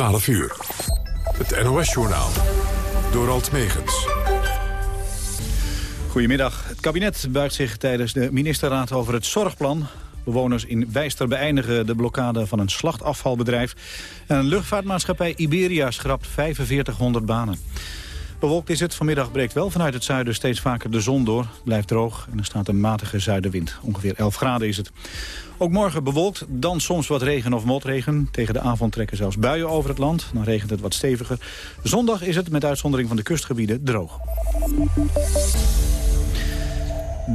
12 uur. Het NOS-journaal. Door Alt Megens. Goedemiddag. Het kabinet buigt zich tijdens de ministerraad over het zorgplan. Bewoners in Wijster beëindigen de blokkade van een slachtafvalbedrijf. En een luchtvaartmaatschappij Iberia schrapt 4500 banen. Bewolkt is het. Vanmiddag breekt wel vanuit het zuiden steeds vaker de zon door. blijft droog en er staat een matige zuidenwind. Ongeveer 11 graden is het. Ook morgen bewolkt, dan soms wat regen of motregen. Tegen de avond trekken zelfs buien over het land. Dan regent het wat steviger. Zondag is het met uitzondering van de kustgebieden droog.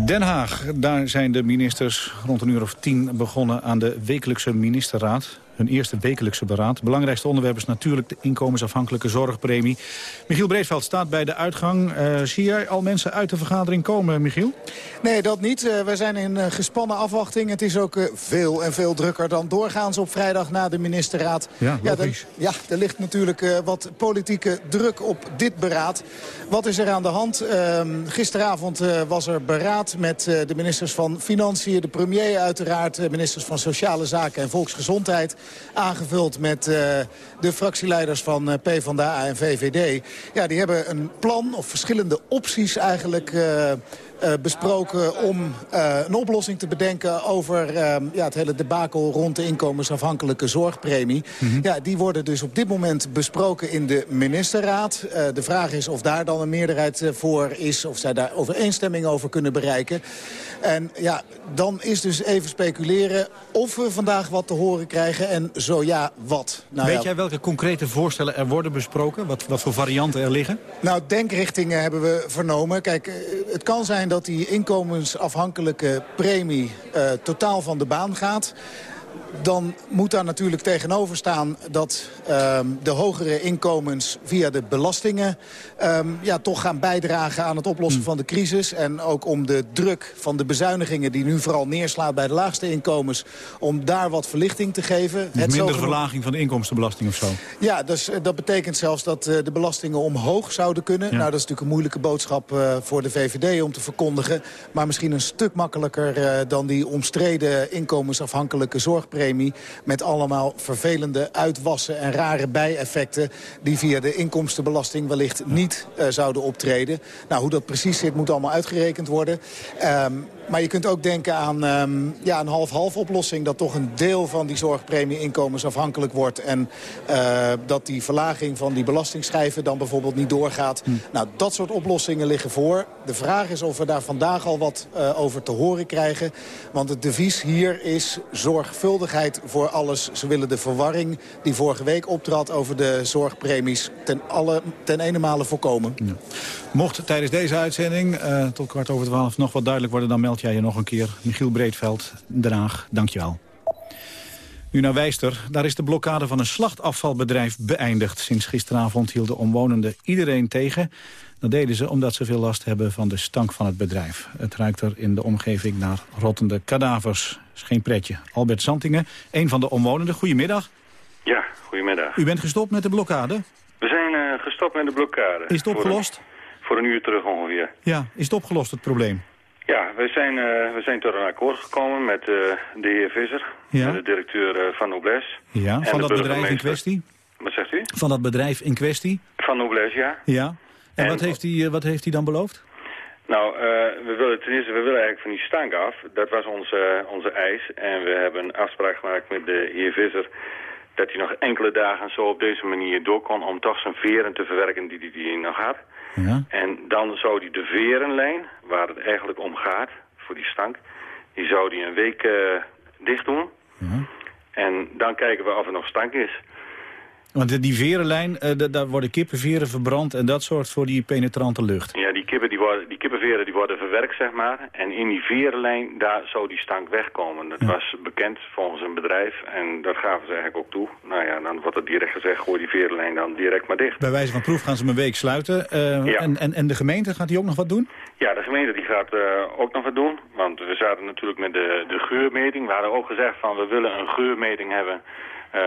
Den Haag, daar zijn de ministers rond een uur of tien begonnen aan de wekelijkse ministerraad hun eerste wekelijkse beraad. Het belangrijkste onderwerp is natuurlijk de inkomensafhankelijke zorgpremie. Michiel Breedveld staat bij de uitgang. Uh, zie jij al mensen uit de vergadering komen, Michiel? Nee, dat niet. Uh, wij zijn in uh, gespannen afwachting. Het is ook veel en veel drukker dan doorgaans op vrijdag na de ministerraad. Ja, ja, er, ja er ligt natuurlijk wat politieke druk op dit beraad. Wat is er aan de hand? Ehm, gisteravond was er beraad met de ministers van Financiën, de premier uiteraard, ministers van Sociale Zaken en Volksgezondheid. Aangevuld met uh, de fractieleiders van uh, PvdA en VVD. Ja, die hebben een plan of verschillende opties eigenlijk... Uh, besproken om uh, een oplossing te bedenken over uh, ja, het hele debakel rond de inkomensafhankelijke zorgpremie. Mm -hmm. ja, die worden dus op dit moment besproken in de ministerraad. de vraag is of daar dan een meerderheid voor is, of zij daar overeenstemming over kunnen bereiken. En ja, dan is dus even speculeren of we vandaag wat te horen krijgen en zo ja, wat. Nou, Weet ja, jij welke concrete voorstellen er worden besproken? Wat, wat voor varianten er liggen? Nou, denkrichtingen hebben we vernomen. Kijk, het kan zijn dat die inkomensafhankelijke premie uh, totaal van de baan gaat dan moet daar natuurlijk tegenover staan dat um, de hogere inkomens via de belastingen um, ja, toch gaan bijdragen aan het oplossen hmm. van de crisis. En ook om de druk van de bezuinigingen die nu vooral neerslaat bij de laagste inkomens, om daar wat verlichting te geven. Het minder verlaging van de inkomstenbelasting of zo? Ja, dus uh, dat betekent zelfs dat uh, de belastingen omhoog zouden kunnen. Ja. Nou, dat is natuurlijk een moeilijke boodschap uh, voor de VVD om te verkondigen. Maar misschien een stuk makkelijker dan die omstreden inkomensafhankelijke zorgpremie met allemaal vervelende uitwassen en rare bijeffecten... die via de inkomstenbelasting wellicht niet uh, zouden optreden. Nou, hoe dat precies zit moet allemaal uitgerekend worden. Um, maar je kunt ook denken aan um, ja, een half-half oplossing... dat toch een deel van die zorgpremie inkomensafhankelijk wordt... en uh, dat die verlaging van die belastingschijven dan bijvoorbeeld niet doorgaat. Hm. Nou, dat soort oplossingen liggen voor. De vraag is of we daar vandaag al wat uh, over te horen krijgen. Want het devies hier is zorgvuldigheid voor alles. Ze willen de verwarring die vorige week optrad over de zorgpremies... ten, alle, ten ene male voorkomen. Ja. Mocht tijdens deze uitzending uh, tot kwart over twaalf nog wat duidelijk worden... dan meld jij je nog een keer. Michiel Breedveld, Den Haag, dankjewel. Nu naar Wijster. Daar is de blokkade van een slachtafvalbedrijf beëindigd. Sinds gisteravond hielden omwonenden iedereen tegen. Dat deden ze omdat ze veel last hebben van de stank van het bedrijf. Het ruikt er in de omgeving naar rottende kadavers. is geen pretje. Albert Zantingen, een van de omwonenden. Goedemiddag. Ja, goedemiddag. U bent gestopt met de blokkade? We zijn uh, gestopt met de blokkade. Is het opgelost? Voor een uur terug ongeveer. Ja, is het opgelost het probleem? Ja, we zijn, uh, we zijn tot een akkoord gekomen met uh, de heer Visser, ja. de directeur uh, van Nobles. Ja, van dat bedrijf in kwestie? Wat zegt u? Van dat bedrijf in kwestie? Van Nobles, ja. Ja, en, en wat, heeft hij, wat heeft hij dan beloofd? Nou, we willen ten eerste, we willen eigenlijk van die stank af. Dat was onze, onze eis. En we hebben een afspraak gemaakt met de heer Visser dat hij nog enkele dagen zo op deze manier door kon om toch zijn veren te verwerken die hij nog had. Ja. En dan zou hij de verenlijn, waar het eigenlijk om gaat, voor die stank, die zou hij een week uh, dicht doen. Ja. En dan kijken we of er nog stank is. Want die verenlijn, uh, daar worden kippenveren verbrand en dat zorgt voor die penetrante lucht. Ja, die, kippen, die, worden, die kippenveren die worden verwerkt, zeg maar. En in die verenlijn, daar zou die stank wegkomen. Dat ja. was bekend volgens een bedrijf en dat gaven ze eigenlijk ook toe. Nou ja, dan wordt er direct gezegd, gooi die verenlijn dan direct maar dicht. Bij wijze van proef gaan ze hem een week sluiten. Uh, ja. en, en, en de gemeente, gaat die ook nog wat doen? Ja, de gemeente die gaat uh, ook nog wat doen. Want we zaten natuurlijk met de, de geurmeting. We hadden ook gezegd van, we willen een geurmeting hebben... Uh,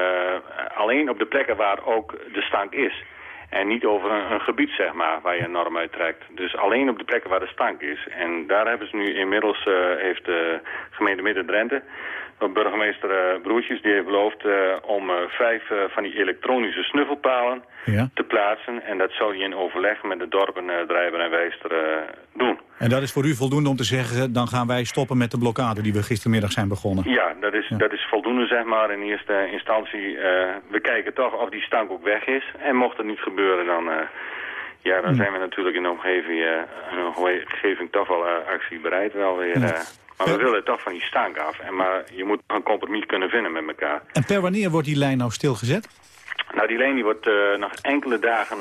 alleen op de plekken waar ook de stank is. En niet over een, gebied, zeg maar, waar je een norm uittrekt. Dus alleen op de plekken waar de stank is. En daar hebben ze nu inmiddels, uh, heeft de gemeente Midden-Drenthe burgemeester uh, Broertjes die heeft beloofd om vijf van die elektronische snuffelpalen Ja. te plaatsen. En dat zou hij in overleg met de dorpen Drijven en Wijster doen. En dat is voor u voldoende om te zeggen... dan gaan wij stoppen met de blokkade die we gistermiddag zijn begonnen. Ja, dat is, dat is voldoende zeg maar in eerste instantie. we kijken toch of die stank ook weg is. En mocht het niet gebeuren dan... Ja, dan zijn we natuurlijk in de omgeving, uh, omgeving toch wel uh, actie bereid wel weer. Uh, maar we willen toch van die stank af. En maar je moet een compromis kunnen vinden met elkaar. En per wanneer wordt die lijn nou stilgezet? Nou, die lijn die wordt nog enkele dagen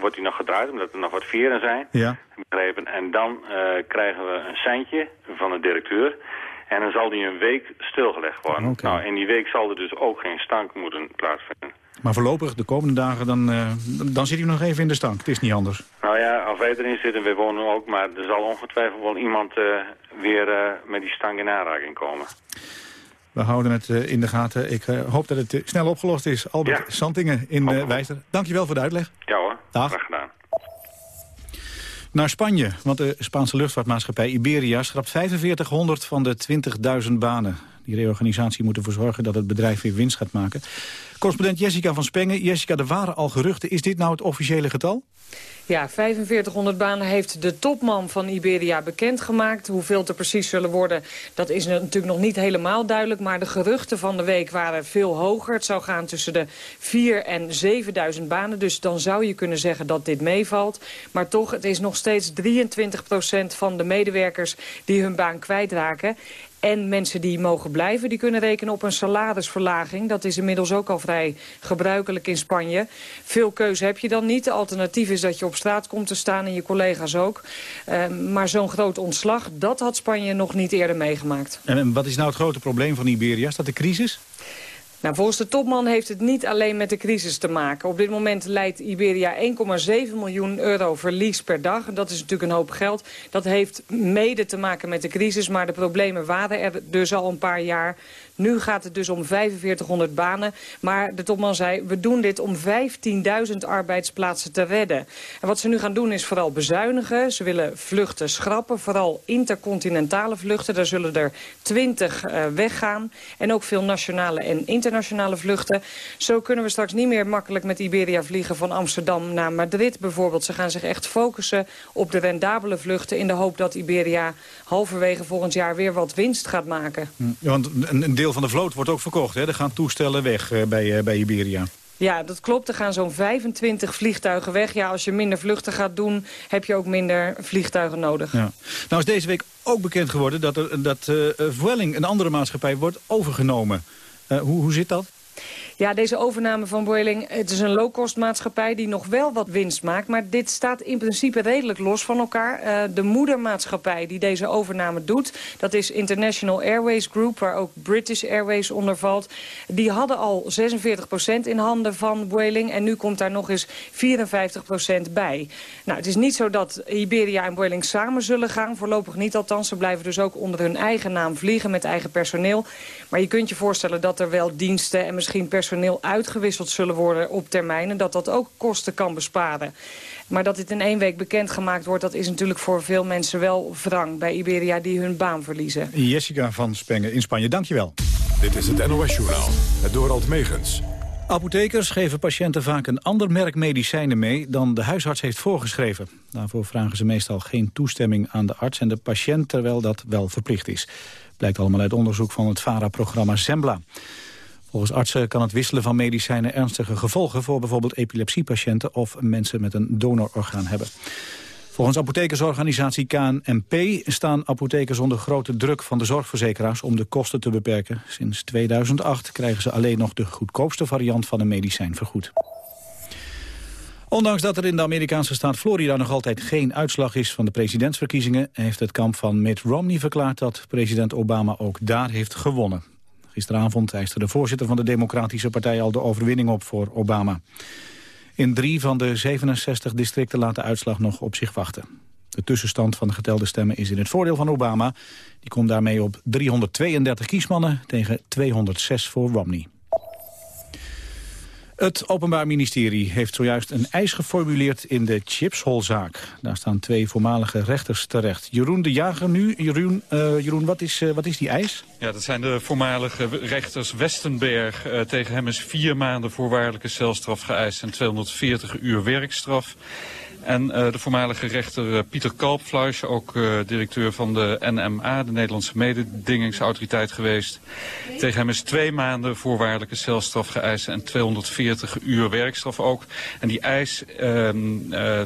wordt die nog gedraaid, omdat er nog wat veren zijn. Ja. Begrepen. En dan krijgen we een seintje van de directeur. En dan zal die een week stilgelegd worden. Okay. Nou, in die week zal er dus ook geen stank moeten plaatsvinden. Maar voorlopig, de komende dagen, dan, uh, dan zit u nog even in de stank. Het is niet anders. Nou ja, als wij erin zitten, we wonen ook, maar er zal ongetwijfeld wel iemand uh, weer uh, met die stank in aanraking komen. We houden het in de gaten. Ik hoop dat het snel opgelost is. Albert ja. Santingen in uh, Wijster. Dankjewel voor de uitleg. Ja hoor, Dag. graag gedaan. Naar Spanje, want de Spaanse luchtvaartmaatschappij Iberia schrapt 4500 van de 20.000 banen. Die reorganisatie moet ervoor zorgen dat het bedrijf weer winst gaat maken. Correspondent Jessica van Spengen. Jessica, er waren al geruchten. Is dit nou het officiële getal? Ja, 4500 banen heeft de topman van Iberia bekendgemaakt. Hoeveel er precies zullen worden, dat is natuurlijk nog niet helemaal duidelijk. Maar de geruchten van de week waren veel hoger. Het zou gaan tussen de 4 en 7000 banen. Dus dan zou je kunnen zeggen dat dit meevalt. Maar toch, het is nog steeds 23% van de medewerkers die hun baan kwijtraken. En mensen die mogen blijven, die kunnen rekenen op een salarisverlaging. Dat is inmiddels ook al vrij gebruikelijk in Spanje. Veel keuze heb je dan niet. De alternatief is dat je op straat komt te staan en je collega's ook. Uh, maar zo'n groot ontslag, dat had Spanje nog niet eerder meegemaakt. En wat is nou het grote probleem van Iberia? Is dat de crisis? Nou, volgens de topman heeft het niet alleen met de crisis te maken. Op dit moment leidt Iberia 1,7 miljoen euro verlies per dag. Dat is natuurlijk een hoop geld. Dat heeft mede te maken met de crisis, maar de problemen waren er dus al een paar jaar. Nu gaat het dus om 4500 banen. Maar de topman zei, we doen dit om 15.000 arbeidsplaatsen te redden. En wat ze nu gaan doen is vooral bezuinigen. Ze willen vluchten schrappen, vooral intercontinentale vluchten. Daar zullen er 20 uh, weggaan. En ook veel nationale en internationale vluchten. Zo kunnen we straks niet meer makkelijk met Iberia vliegen van Amsterdam naar Madrid bijvoorbeeld. Ze gaan zich echt focussen op de rendabele vluchten... in de hoop dat Iberia halverwege volgend jaar weer wat winst gaat maken. Ja, want een deel van de vloot wordt ook verkocht. Hè? Er gaan toestellen weg uh, bij, uh, bij Iberia. Ja, dat klopt. Er gaan zo'n 25 vliegtuigen weg. Ja, als je minder vluchten gaat doen, heb je ook minder vliegtuigen nodig. Ja. Nou is deze week ook bekend geworden dat, er, dat uh, Vueling, een andere maatschappij, wordt overgenomen. hoe, hoe zit dat? Ja, deze overname van Boeing, het is een low-cost maatschappij die nog wel wat winst maakt. Maar dit staat in principe redelijk los van elkaar. Uh, de moedermaatschappij die deze overname doet, dat is International Airways Group, waar ook British Airways onder valt. Die hadden al 46% in handen van Boeing en nu komt daar nog eens 54% bij. Nou, het is niet zo dat Iberia en Boeing samen zullen gaan, voorlopig niet althans. Ze blijven dus ook onder hun eigen naam vliegen met eigen personeel. Maar je kunt je voorstellen dat er wel diensten en misschien personeel uitgewisseld zullen worden op termijn... en dat dat ook kosten kan besparen. Maar dat dit in één week bekendgemaakt wordt... dat is natuurlijk voor veel mensen wel wrang bij Iberia die hun baan verliezen. Jessica van Spengen in Spanje, dankjewel. Dit is het NOS-journaal, het Dorald Megens. Apothekers geven patiënten vaak een ander merk medicijnen mee dan de huisarts heeft voorgeschreven. Daarvoor vragen ze meestal geen toestemming aan de arts en de patiënt, terwijl dat wel verplicht is. Blijkt allemaal uit onderzoek van het VARA-programma Zembla. Volgens artsen kan het wisselen van medicijnen ernstige gevolgen... voor bijvoorbeeld epilepsiepatiënten of mensen met een donororgaan hebben. Volgens apothekersorganisatie KNMP staan apothekers onder grote druk van de zorgverzekeraars om de kosten te beperken. Sinds 2008 krijgen ze alleen nog de goedkoopste variant van een medicijn vergoed. Ondanks dat er in de Amerikaanse staat Florida nog altijd geen uitslag is van de presidentsverkiezingen, heeft het kamp van Mitt Romney verklaard dat president Obama ook daar heeft gewonnen. Gisteravond eiste de voorzitter van de Democratische Partij al de overwinning op voor Obama. In drie van de 67 districten laat de uitslag nog op zich wachten. De tussenstand van de getelde stemmen is in het voordeel van Obama. Die komt daarmee op 332 kiesmannen tegen 206 voor Romney. Het Openbaar Ministerie heeft zojuist een eis geformuleerd in de chipsholzaak. Daar staan twee voormalige rechters terecht. Jeroen de Jager nu. Jeroen, uh, Jeroen wat, is, uh, wat is die eis? Ja, dat zijn de voormalige rechters Westenberg. Uh, tegen hem is vier maanden voorwaardelijke celstraf geëist en 240 uur werkstraf. En uh, de voormalige rechter uh, Pieter Kalpfleisch, ook uh, directeur van de NMA, de Nederlandse mededingingsautoriteit geweest. Tegen hem is twee maanden voorwaardelijke celstraf geëist en 240 uur werkstraf ook. En die eis,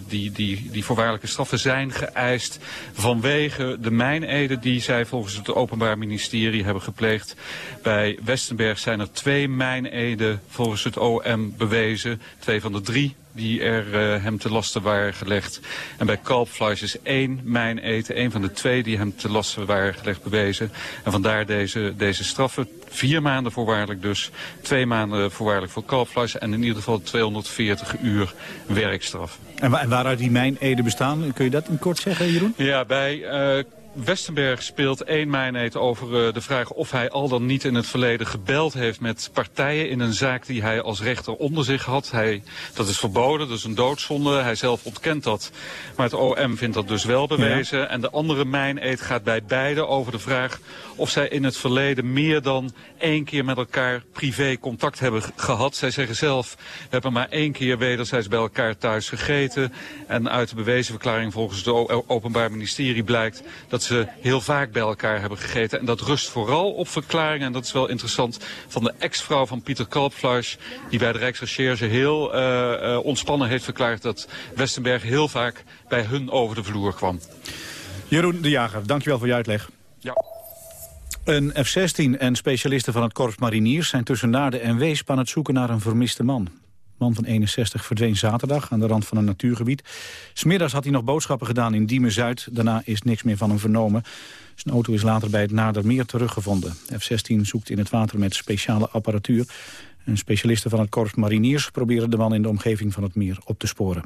die, die, die voorwaardelijke straffen zijn geëist vanwege de mijneden die zij volgens het Openbaar Ministerie hebben gepleegd. Bij Westenberg zijn er twee mijneden volgens het OM bewezen, twee van de drie die er uh, hem te lasten waren gelegd. En bij kalpfleisch is één mijn eten, één van de twee die hem te lasten waren gelegd bewezen. En vandaar deze, deze straffen. Vier maanden voorwaardelijk dus, twee maanden voorwaardelijk voor kalpfleisch en in ieder geval 240 uur werkstraf. En, wa en waaruit die mijn bestaan, kun je dat in kort zeggen Jeroen? Ja, bij... Uh, Westenberg speelt één mijnheid over uh, de vraag of hij al dan niet in het verleden gebeld heeft met partijen in een zaak die hij als rechter onder zich had. Hij, dat is verboden, dat is een doodzonde. Hij zelf ontkent dat. Maar het OM vindt dat dus wel bewezen. Ja. En de andere mijneed gaat bij beide over de vraag of zij in het verleden meer dan één keer met elkaar privé contact hebben gehad. Zij zeggen zelf, we hebben maar één keer wederzijds bij elkaar thuis gegeten. En uit de bewezen verklaring volgens het Openbaar Ministerie blijkt dat ze heel vaak bij elkaar hebben gegeten. En dat rust vooral op verklaringen, en dat is wel interessant, van de ex-vrouw van Pieter Kalpfleisch, die bij de Rijksrecherche heel uh, uh, ontspannen heeft verklaard dat Westenberg heel vaak bij hun over de vloer kwam. Jeroen de Jager, dankjewel voor je uitleg. Ja. Een F-16 en specialisten van het Korps Mariniers zijn tussen Naarden en Weesp aan het zoeken naar een vermiste man. Man van 61 verdween zaterdag aan de rand van een natuurgebied. Smiddags had hij nog boodschappen gedaan in Diemen-Zuid. Daarna is niks meer van hem vernomen. Zijn auto is later bij het Nadermeer teruggevonden. F-16 zoekt in het water met speciale apparatuur. En specialisten van het Korps Mariniers proberen de man in de omgeving van het meer op te sporen.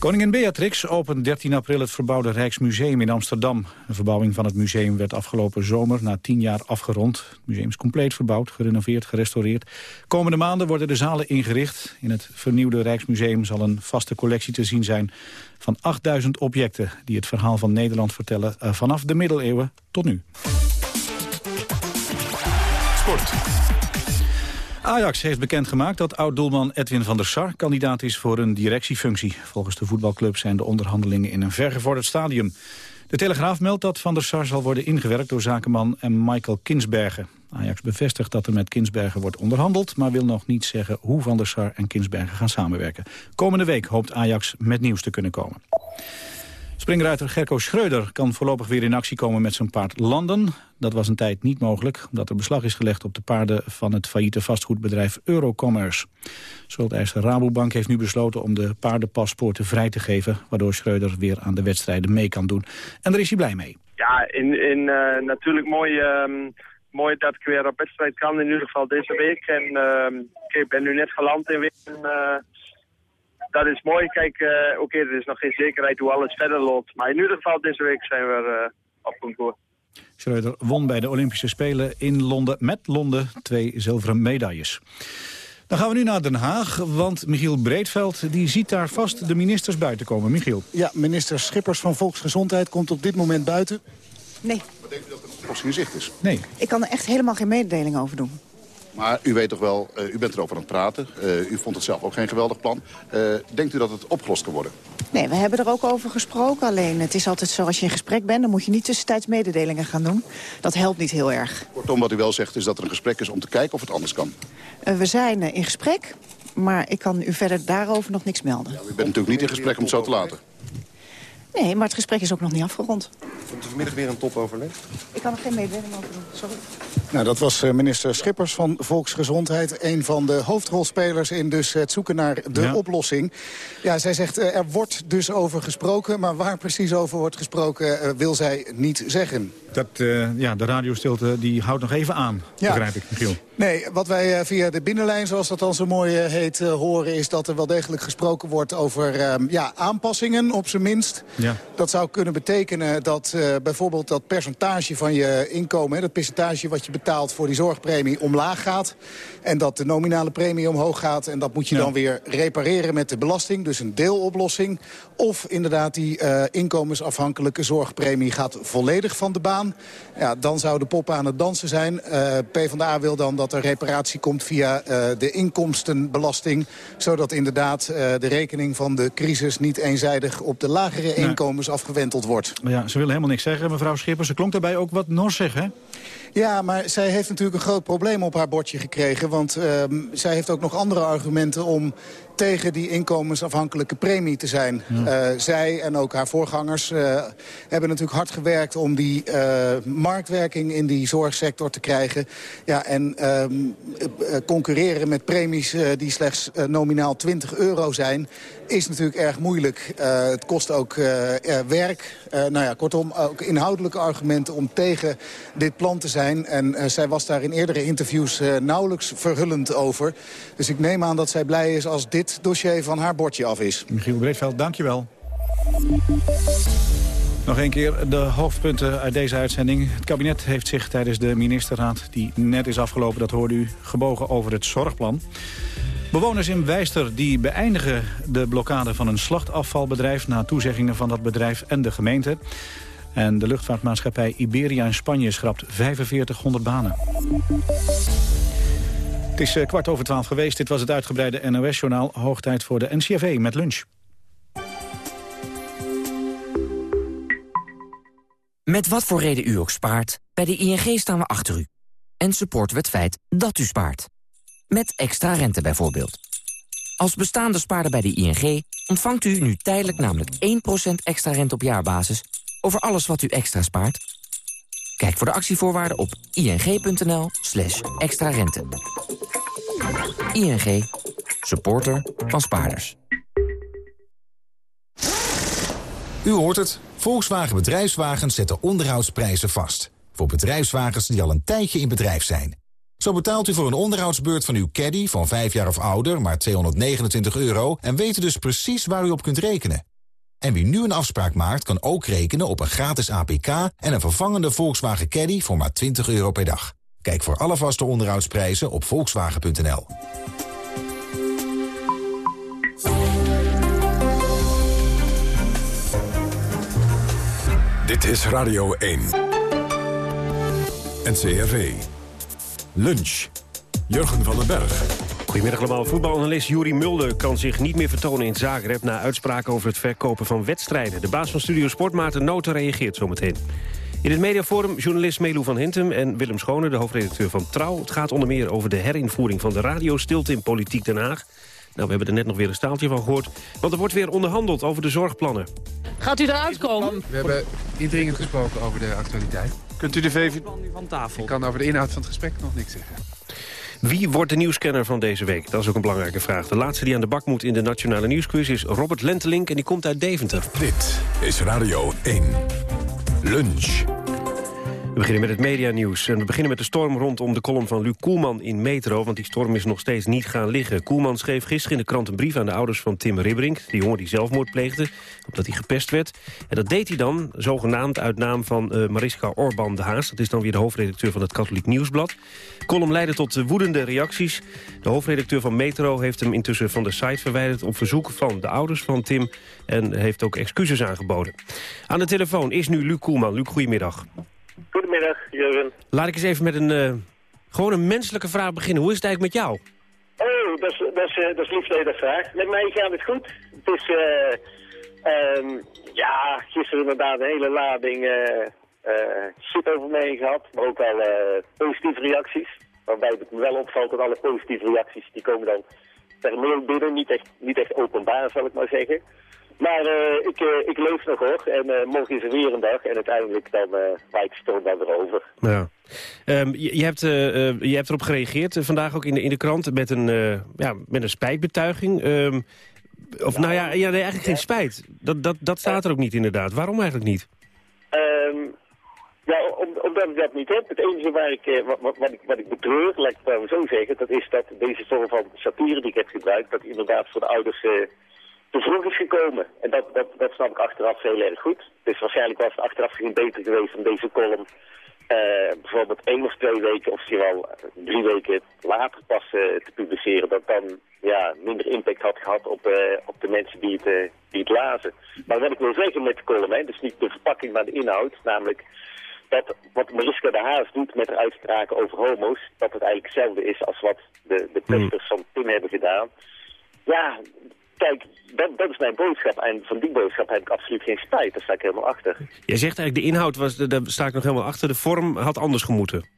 Koningin Beatrix opent 13 april het verbouwde Rijksmuseum in Amsterdam. De verbouwing van het museum werd afgelopen zomer na 10 jaar afgerond. Het museum is compleet verbouwd, gerenoveerd, gerestaureerd. Komende maanden worden de zalen ingericht. In het vernieuwde Rijksmuseum zal een vaste collectie te zien zijn... van 8000 objecten die het verhaal van Nederland vertellen... vanaf de middeleeuwen tot nu. Sport. Ajax heeft bekendgemaakt dat oud-doelman Edwin van der Sar kandidaat is voor een directiefunctie. Volgens de voetbalclub zijn de onderhandelingen in een vergevorderd stadium. De Telegraaf meldt dat van der Sar zal worden ingewerkt door zakenman en Michael Kinsbergen. Ajax bevestigt dat er met Kinsbergen wordt onderhandeld... maar wil nog niet zeggen hoe Van der Sar en Kinsbergen gaan samenwerken. Komende week hoopt Ajax met nieuws te kunnen komen. Springruiter Gerco Schreuder kan voorlopig weer in actie komen met zijn paard Landen. Dat was een tijd niet mogelijk, omdat er beslag is gelegd op de paarden van het failliete vastgoedbedrijf Eurocommerce. Schuldeiser Rabobank heeft nu besloten om de paardenpaspoorten vrij te geven, waardoor Schreuder weer aan de wedstrijden mee kan doen. En daar is hij blij mee. Ja, in, in, uh, natuurlijk mooi, um, mooi dat ik weer op wedstrijd kan, in ieder geval deze week. En uh, ik ben nu net geland in weer uh, dat is mooi. Kijk, uh, oké, okay, er is nog geen zekerheid hoe alles verder loopt. Maar in ieder geval deze week zijn we uh, op concours. Schreuder won bij de Olympische Spelen in Londen met Londen twee zilveren medailles. Dan gaan we nu naar Den Haag, want Michiel Breedveld die ziet daar vast de ministers buiten komen. Michiel. Ja, minister Schippers van Volksgezondheid komt op dit moment buiten. Nee. Wat denkt u dat er een oplossing in zicht is? Nee. Ik kan er echt helemaal geen mededeling over doen. Maar u weet toch wel, uh, u bent erover aan het praten. Uh, u vond het zelf ook geen geweldig plan. Uh, denkt u dat het opgelost kan worden? Nee, we hebben er ook over gesproken. Alleen het is altijd zo, als je in gesprek bent... dan moet je niet tussentijds mededelingen gaan doen. Dat helpt niet heel erg. Kortom, wat u wel zegt is dat er een gesprek is om te kijken of het anders kan. we zijn in gesprek, maar ik kan u verder daarover nog niks melden. Ja, u bent natuurlijk niet in gesprek om het zo te laten. Nee, maar het gesprek is ook nog niet afgerond. Komt er vanmiddag weer een topoverleg? Ik kan er geen mededeling over doen, sorry. Nou, dat was minister Schippers van Volksgezondheid. Een van de hoofdrolspelers in dus het zoeken naar de ja. oplossing. Ja, zij zegt er wordt dus over gesproken. Maar waar precies over wordt gesproken wil zij niet zeggen. Dat, uh, ja, de radiostilte die houdt nog even aan, ja. begrijp ik, Michiel. Nee, wat wij eh, via de binnenlijn, zoals dat dan zo mooi eh, heet, eh, horen... is dat er wel degelijk gesproken wordt over ehm, ja, aanpassingen, op zijn minst. Ja. Dat zou kunnen betekenen dat bijvoorbeeld dat percentage van je inkomen... Hè, dat percentage wat je betaalt voor die zorgpremie omlaag gaat. En dat de nominale premie omhoog gaat. En dat moet je Ja. dan weer repareren met de belasting. Dus een deeloplossing. Of inderdaad die eh, inkomensafhankelijke zorgpremie gaat volledig van de baan. Ja, dan zou de pop aan het dansen zijn. Eh PvdA wil dan dat er reparatie komt via eh, de inkomstenbelasting. Zodat inderdaad eh, de rekening van de crisis niet eenzijdig op de lagere inkomens afgewenteld wordt. Ja, ze willen helemaal niks zeggen, mevrouw Schippers. Ze klonk daarbij ook wat norsig, hè? Ja, maar zij heeft natuurlijk een groot probleem op haar bordje gekregen. Want ehm, zij heeft ook nog andere argumenten om tegen die inkomensafhankelijke premie te zijn. Eh, zij en ook haar voorgangers eh, hebben natuurlijk hard gewerkt... om die eh, marktwerking in die zorgsector te krijgen. Ja, en ehm, eh, eh, concurreren met premies die slechts nominaal 20 euro zijn... is natuurlijk erg moeilijk. Het kost ook werk. Nou ja, kortom, ook inhoudelijke argumenten om tegen dit plan te zijn. En zij was daar in eerdere interviews nauwelijks verhullend over. Dus ik neem aan dat zij blij is als dit dossier van haar bordje af is. Michiel Breedveld, dankjewel. Nog een keer de hoofdpunten uit deze uitzending. Het kabinet heeft zich tijdens de ministerraad, die net is afgelopen... dat hoorde u, gebogen over het zorgplan. Bewoners in Wijster die beëindigen de blokkade van een slachtafvalbedrijf... na toezeggingen van dat bedrijf en de gemeente. En de luchtvaartmaatschappij Iberia in Spanje schrapt 4500 banen. Het is eh, kwart over twaalf geweest. Dit was het uitgebreide NOS-journaal. Hoog tijd voor de NCRV met lunch. Met wat voor reden u ook spaart, bij de ING staan we achter u. En supporten we het feit dat u spaart. Met extra rente bijvoorbeeld. Als bestaande spaarder bij de ING ontvangt u nu tijdelijk namelijk 1% extra rente op jaarbasis over alles wat u extra spaart. Kijk voor de actievoorwaarden op ing.nl slash extra rente. ING, supporter van spaarders. U hoort het. Volkswagen Bedrijfswagens zetten onderhoudsprijzen vast. Voor bedrijfswagens die al een tijdje in bedrijf zijn. Zo betaalt u voor een onderhoudsbeurt van uw caddy van 5 jaar of ouder maar 229 euro... en weet u dus precies waar u op kunt rekenen. En wie nu een afspraak maakt kan ook rekenen op een gratis APK... en een vervangende Volkswagen Caddy voor maar 20 euro per dag. Kijk voor alle vaste onderhoudsprijzen op volkswagen.nl. Dit is Radio 1. NCRV. Lunch. Jurgen van den Berg. Goedemiddag allemaal. Voetbalanalist Juri Mulder kan zich niet meer vertonen in Zagreb... na uitspraken over het verkopen van wedstrijden. De baas van Studio Sport, Maarten Noten, reageert zometeen. In het mediaforum journalist Melu van Hintem en Willem Schone... de hoofdredacteur van Trouw. Het gaat onder meer over de herinvoering van de radiostilte in Politiek Den Haag. Nou, we hebben er net nog weer een staaltje van gehoord. Want er wordt weer onderhandeld over de zorgplannen. Gaat u eruit komen? We hebben indringend gesproken over de actualiteit. Kunt u de VVD... van tafel. Ik kan over de inhoud van het gesprek nog niks zeggen. Wie wordt de nieuwscanner van deze week? Dat is ook een belangrijke vraag. De laatste die aan de bak moet in de Nationale Nieuwsquiz is Robert Lentelink... en die komt uit Deventer. Dit is Radio 1. Lunch. We beginnen met het medianieuws. We beginnen met de storm rondom de column van Luc Koelman in Metro... want die storm is nog steeds niet gaan liggen. Koelman schreef gisteren in de krant een brief aan de ouders van Tim Ribbrink... die jongen die zelfmoord pleegde, omdat hij gepest werd. En dat deed hij dan, zogenaamd uit naam van eh, Mariska Orban de Haas. Dat is dan weer de hoofdredacteur van het Katholiek Nieuwsblad. De column leidde tot eh, woedende reacties. De hoofdredacteur van Metro heeft hem intussen van de site verwijderd... op verzoek van de ouders van Tim en heeft ook excuses aangeboden. Aan de telefoon is nu Luc Koelman. Luc, goedemiddag. Goedemiddag, Jurgen. Laat ik eens even met een, eh, gewoon een menselijke vraag beginnen. Hoe is het eigenlijk met jou? Oh, dat is, dat is, eh, dat is lief dat je dat vraagt. Met mij gaat het goed. Het is, eh, ehm, ja, gisteren inderdaad een hele lading shit over me gehad. Maar ook eh, positieve reacties. Waarbij het me wel opvalt dat alle positieve reacties, die komen dan per mail binnen. Niet echt, niet echt openbaar, zal ik maar zeggen. Maar eh, ik, eh, ik leef nog hoor. En eh, morgen is er weer een dag. En uiteindelijk dan uh, waait de storm dan weer over. Ja. Um, je, je, hebt, uh, uh, je hebt erop gereageerd, uh, vandaag ook in de, in de krant, met een, ja, met een spijtbetuiging. Um, of nou ja, ja nee, eigenlijk geen spijt. Dat, dat, dat staat er ook niet inderdaad. Waarom eigenlijk niet? Um, Ja, om, omdat ik dat niet heb. Het enige waar ik, eh, wat, wat, ik, wat ik betreur, laat ik het maar zo zeggen, dat is dat deze vorm van satire die ik heb gebruikt, dat inderdaad voor de ouders te vroeg is gekomen. En dat, dat, dat snap ik achteraf heel erg goed. Dus waarschijnlijk was het achteraf geen beter geweest om deze column eh, bijvoorbeeld één of twee weken of misschien wel drie weken later pas eh, te publiceren. Dat dan ja, minder impact had gehad op, eh, op de mensen die het, eh, die het lazen. Maar wat ik wil zeggen met de column, hè, dus niet de verpakking maar de inhoud, namelijk dat wat Mariska de Haas doet met haar uitspraken over homo's, dat het eigenlijk hetzelfde is als wat de, de pesters van Tim hebben gedaan. Ja, kijk, dat, dat is mijn boodschap. En van die boodschap heb ik absoluut geen spijt. Daar sta ik helemaal achter. Jij zegt eigenlijk de inhoud, was, daar sta ik nog helemaal achter. De vorm had anders gemoeten.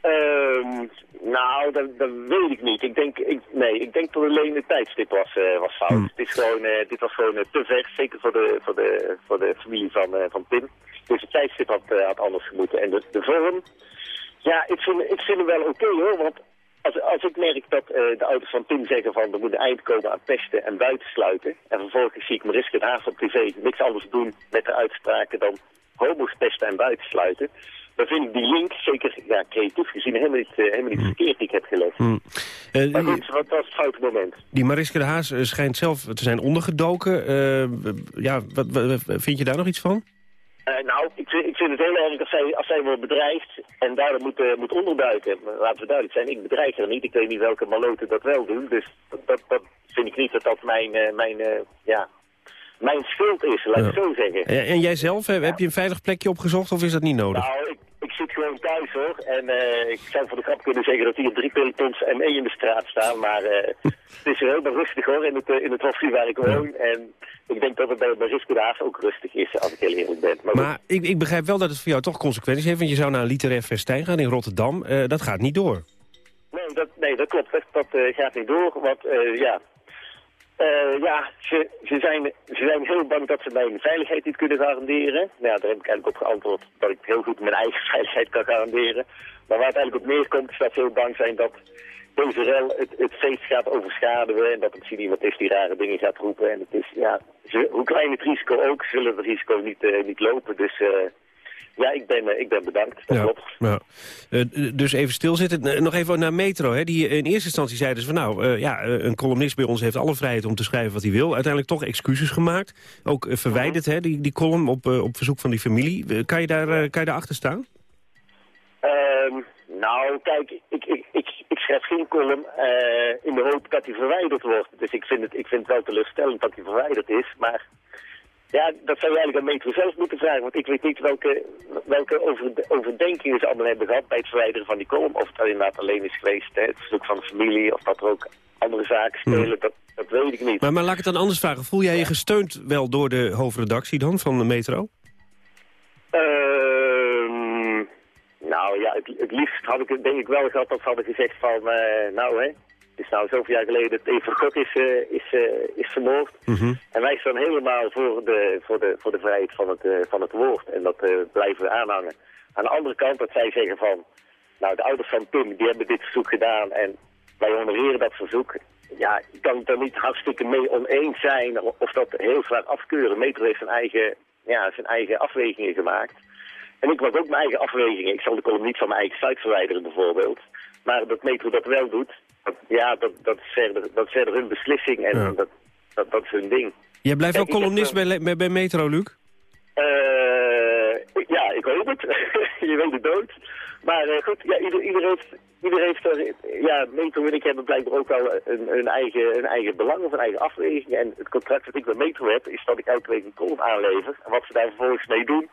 Ehm, nou, dat, dat weet ik niet. Ik denk, ik, nee, ik denk dat alleen het tijdstip was, eh, was fout. Hmm. Het is gewoon, eh, dit was gewoon eh, te ver, zeker voor de, voor de, voor de familie van, van Tim. Dus het tijdstip had, had anders gemoeten. En de, de vorm, ja, ik vind, ik vind hem wel oké hoor, want als, als ik merk dat eh, de ouders van Tim zeggen van er moet een eind komen aan pesten en buitensluiten. En vervolgens zie ik Mariska de Haas op tv niks anders doen met de uitspraken dan homo's pesten en buitensluiten. Dan vind ik die link, zeker ja, creatief gezien, helemaal niet, eh, helemaal niet verkeerd die ik heb gelegd. Hmm. Maar goed, wat was het foute moment? Die Mariska de Haas eh, schijnt zelf te zijn ondergedoken. Ja, wat, wat- vind je daar nog iets van? Eh, nou, ik vind, ik vind het heel erg als zij, als zij wordt bedreigd en daardoor moet, moet onderduiken. Maar laten we duidelijk zijn, ik bedreig haar niet. Ik weet niet welke maloten dat wel doen. Dus dat, dat, vind ik niet dat dat mijn, eh, mijn, eh, ja, mijn schuld is, laat ik het zo zeggen. En, en jij zelf, heb, heb je een veilig plekje opgezocht of is dat niet nodig? Nou, ik, ik zit gewoon thuis hoor. En eh, ik zou voor de grap kunnen zeggen dat hier drie pelotons ME in de straat staan. Maar eh, het is helemaal rustig hoor, in het, eh, in het hofje waar ik woon. En ik denk dat het bij, bij Riske Daas ook rustig is, als ik heel eerlijk ben. Maar, Maar ik, ik begrijp wel dat het voor jou toch consequenties heeft. Want je zou naar een literair festijn gaan in Rotterdam. Dat gaat niet door. Nee, dat, nee, dat klopt. Dat, dat gaat niet door. Want ja, Eh, ja ze, ze, zijn, ze zijn heel bang dat ze mijn veiligheid niet kunnen garanderen. Nou ja, daar heb ik eigenlijk op geantwoord dat ik heel goed mijn eigen veiligheid kan garanderen. Maar waar het eigenlijk op neerkomt is dat ze heel bang zijn dat deze rel het, het feest gaat overschaduwen. En dat het misschien iemand is die rare dingen gaat roepen. En het is, ja, ze, hoe klein het risico ook, zullen het risico niet, eh, niet lopen. Dus eh, ja, ik ben, eh, ik ben bedankt. Dat klopt. Ja. Eh, dus even stilzitten. Eh, Nog even naar Metro. Hè. Die, in eerste instantie zeiden ze van nou, eh, ja, eh, een columnist bij ons heeft alle vrijheid om te schrijven wat hij wil. Uiteindelijk toch excuses gemaakt. Ook eh, verwijderd, hè, die, die column op, eh, op verzoek van die familie. Eh, kan, je daar, eh, kan je daar achter staan? Ehm, nou, kijk, ik, ik, ik, ik schrijf geen column eh, in de hoop dat hij verwijderd wordt. Dus ik vind, het, ik vind het wel teleurstellend dat hij verwijderd is. Maar ja, dat zou je eigenlijk aan Metro zelf moeten vragen. Want ik weet niet welke, welke over, overdenkingen ze allemaal hebben gehad bij het verwijderen van die column. Of het inderdaad alleen is geweest, hè, het verzoek van de familie. Of dat er ook andere zaken spelen, dat, dat weet ik niet. Maar, maar laat ik het dan anders vragen. Voel jij je gesteund wel door de hoofdredactie dan van de Metro? Ehm, nou ja, het, het liefst had ik denk ik wel gehad dat ze hadden gezegd van, eh, nou hè, het is nou zoveel jaar geleden dat Eva God is, eh, is, eh, is vermoord. En wij staan helemaal voor de, voor de, voor de vrijheid van het, eh, van het woord. En dat blijven we aanhangen. Aan de andere kant dat zij zeggen van, nou de ouders van Tim die hebben dit verzoek gedaan en wij honoreren dat verzoek. Ja, ik kan het er niet hartstikke mee oneens zijn of dat heel zwaar afkeuren. Metro heeft zijn eigen, ja, zijn eigen afwegingen gemaakt. En ik maak ook mijn eigen afwegingen. Ik zal de column niet van mijn eigen site verwijderen bijvoorbeeld. Maar dat Metro dat wel doet, dat, ja, dat, dat, is verder, dat is verder hun beslissing en Ja. dat, dat, dat is hun ding. Jij blijft heb, columnist bij, bij, bij Metro, Luc? Eh, ja, ik hoop het. je weet het dood. Maar eh, goed, ja, ieder, ieder heeft, ieder heeft er, ja, Metro en ik hebben blijkbaar ook wel een, een, eigen, een eigen belang of een eigen afweging. En het contract dat ik bij Metro heb, is dat ik elke week een column aanlever. En wat ze daar vervolgens mee doen,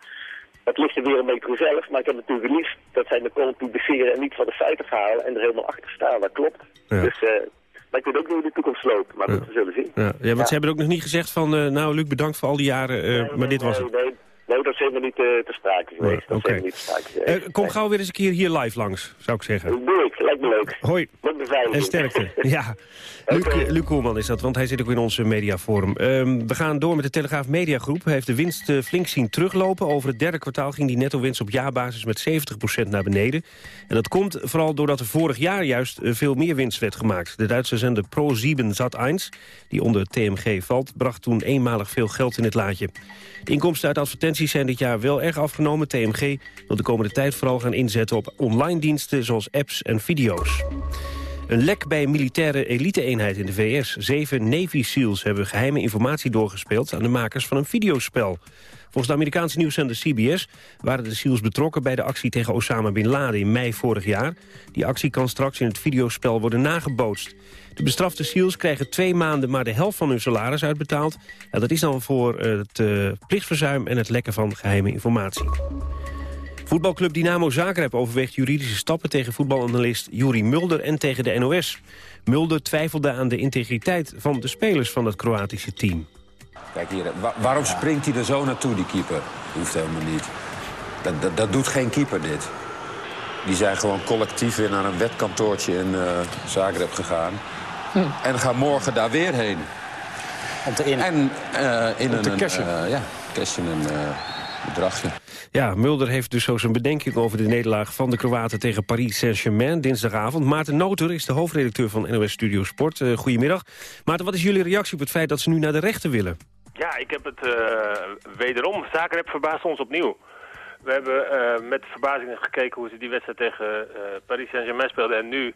dat ligt er weer aan Metro zelf. Maar ik heb natuurlijk het liefst dat zij de column publiceren en niet van de site afhalen en er helemaal achter staan. Dat klopt. Ja. Dus, eh, maar ik weet ook niet hoe de toekomst loopt. Maar goed, we zullen zien. Ja, ja want ze hebben ook nog niet gezegd van... eh, nou, Luc, bedankt voor al die jaren, eh, maar dit was nee, het. Nee, dat is helemaal niet eh, te sprake geweest. Dat niet te sprake geweest. Eh, kom gauw weer eens een keer hier live langs, zou ik zeggen. Doe ik, lijkt me leuk. Hoi. Met beveiliging. En sterkte. Ja, Luc, eh, Luc Koelman is dat, want hij zit ook in onze mediaforum. Ehm, we gaan door met de Telegraaf Mediagroep. Hij heeft de winst eh, flink zien teruglopen. Over het derde kwartaal ging die netto-winst op jaarbasis met 70% naar beneden. En dat komt vooral doordat er vorig jaar juist eh, veel meer winst werd gemaakt. De Duitse zender Pro7 Sat1, die onder TMG valt... bracht toen eenmalig veel geld in het laadje. De inkomsten uit advertenties advertenties zijn dit jaar wel erg afgenomen. TMG wil de komende tijd vooral gaan inzetten op online diensten zoals apps en video's. Een lek bij een militaire elite-eenheid in de VS. Zeven Navy SEALs hebben geheime informatie doorgespeeld... aan de makers van een videospel. Volgens de Amerikaanse nieuwszender CBS waren de SEALs betrokken... bij de actie tegen Osama Bin Laden in mei vorig jaar. Die actie kan straks in het videospel worden nagebootst. De bestrafte SEALs krijgen twee maanden maar de helft van hun salaris uitbetaald. Ja, dat is dan voor eh, het uh, plichtverzuim en het lekken van geheime informatie. Voetbalclub Dynamo Zagreb overweegt juridische stappen tegen voetbalanalist Juri Mulder en tegen de NOS. Mulder twijfelde aan de integriteit van de spelers van het Kroatische team. Kijk hier, waarom springt hij er zo naartoe, die keeper? Hoeft helemaal niet. Dat, dat, dat, doet geen keeper, dit. Die zijn gewoon collectief weer naar een wetkantoortje in uh, Zagreb gegaan. Hm. En gaan morgen daar weer heen. Om te in. En uh, in Om een, cashen. Uh, ja, cashen een bedragje. Ja, Mulder heeft dus zo zijn bedenking over de nederlaag van de Kroaten tegen Paris Saint-Germain dinsdagavond. Maarten Noter is de hoofdredacteur van NOS Studio Sport. Goedemiddag. Maarten, wat is jullie reactie op het feit dat ze nu naar de rechter willen? Ja, ik heb het uh, wederom. Zagreb verbaast ons opnieuw. We hebben uh, met verbazing gekeken hoe ze die wedstrijd tegen Paris Saint-Germain speelden. En nu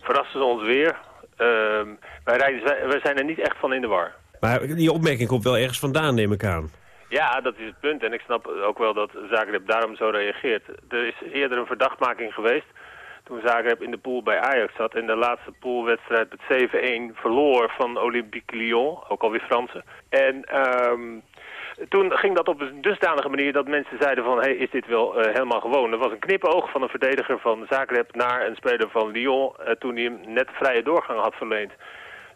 verrassen ze ons weer. Ehm, wij, rijden, wij zijn er niet echt van in de war. Maar die opmerking komt wel ergens vandaan, neem ik aan. Ja, dat is het punt. En ik snap ook wel dat Zagreb daarom zo reageert. Er is eerder een verdachtmaking geweest toen Zagreb in de pool bij Ajax zat... en de laatste poolwedstrijd met 7-1 verloor van Olympique Lyon, ook alweer Fransen. En um, toen ging dat op een dusdanige manier dat mensen zeiden van... hey, is dit wel uh, helemaal gewoon? Er was een knipoog van een verdediger van Zagreb naar een speler van Lyon... Uh, toen hij hem net vrije doorgang had verleend.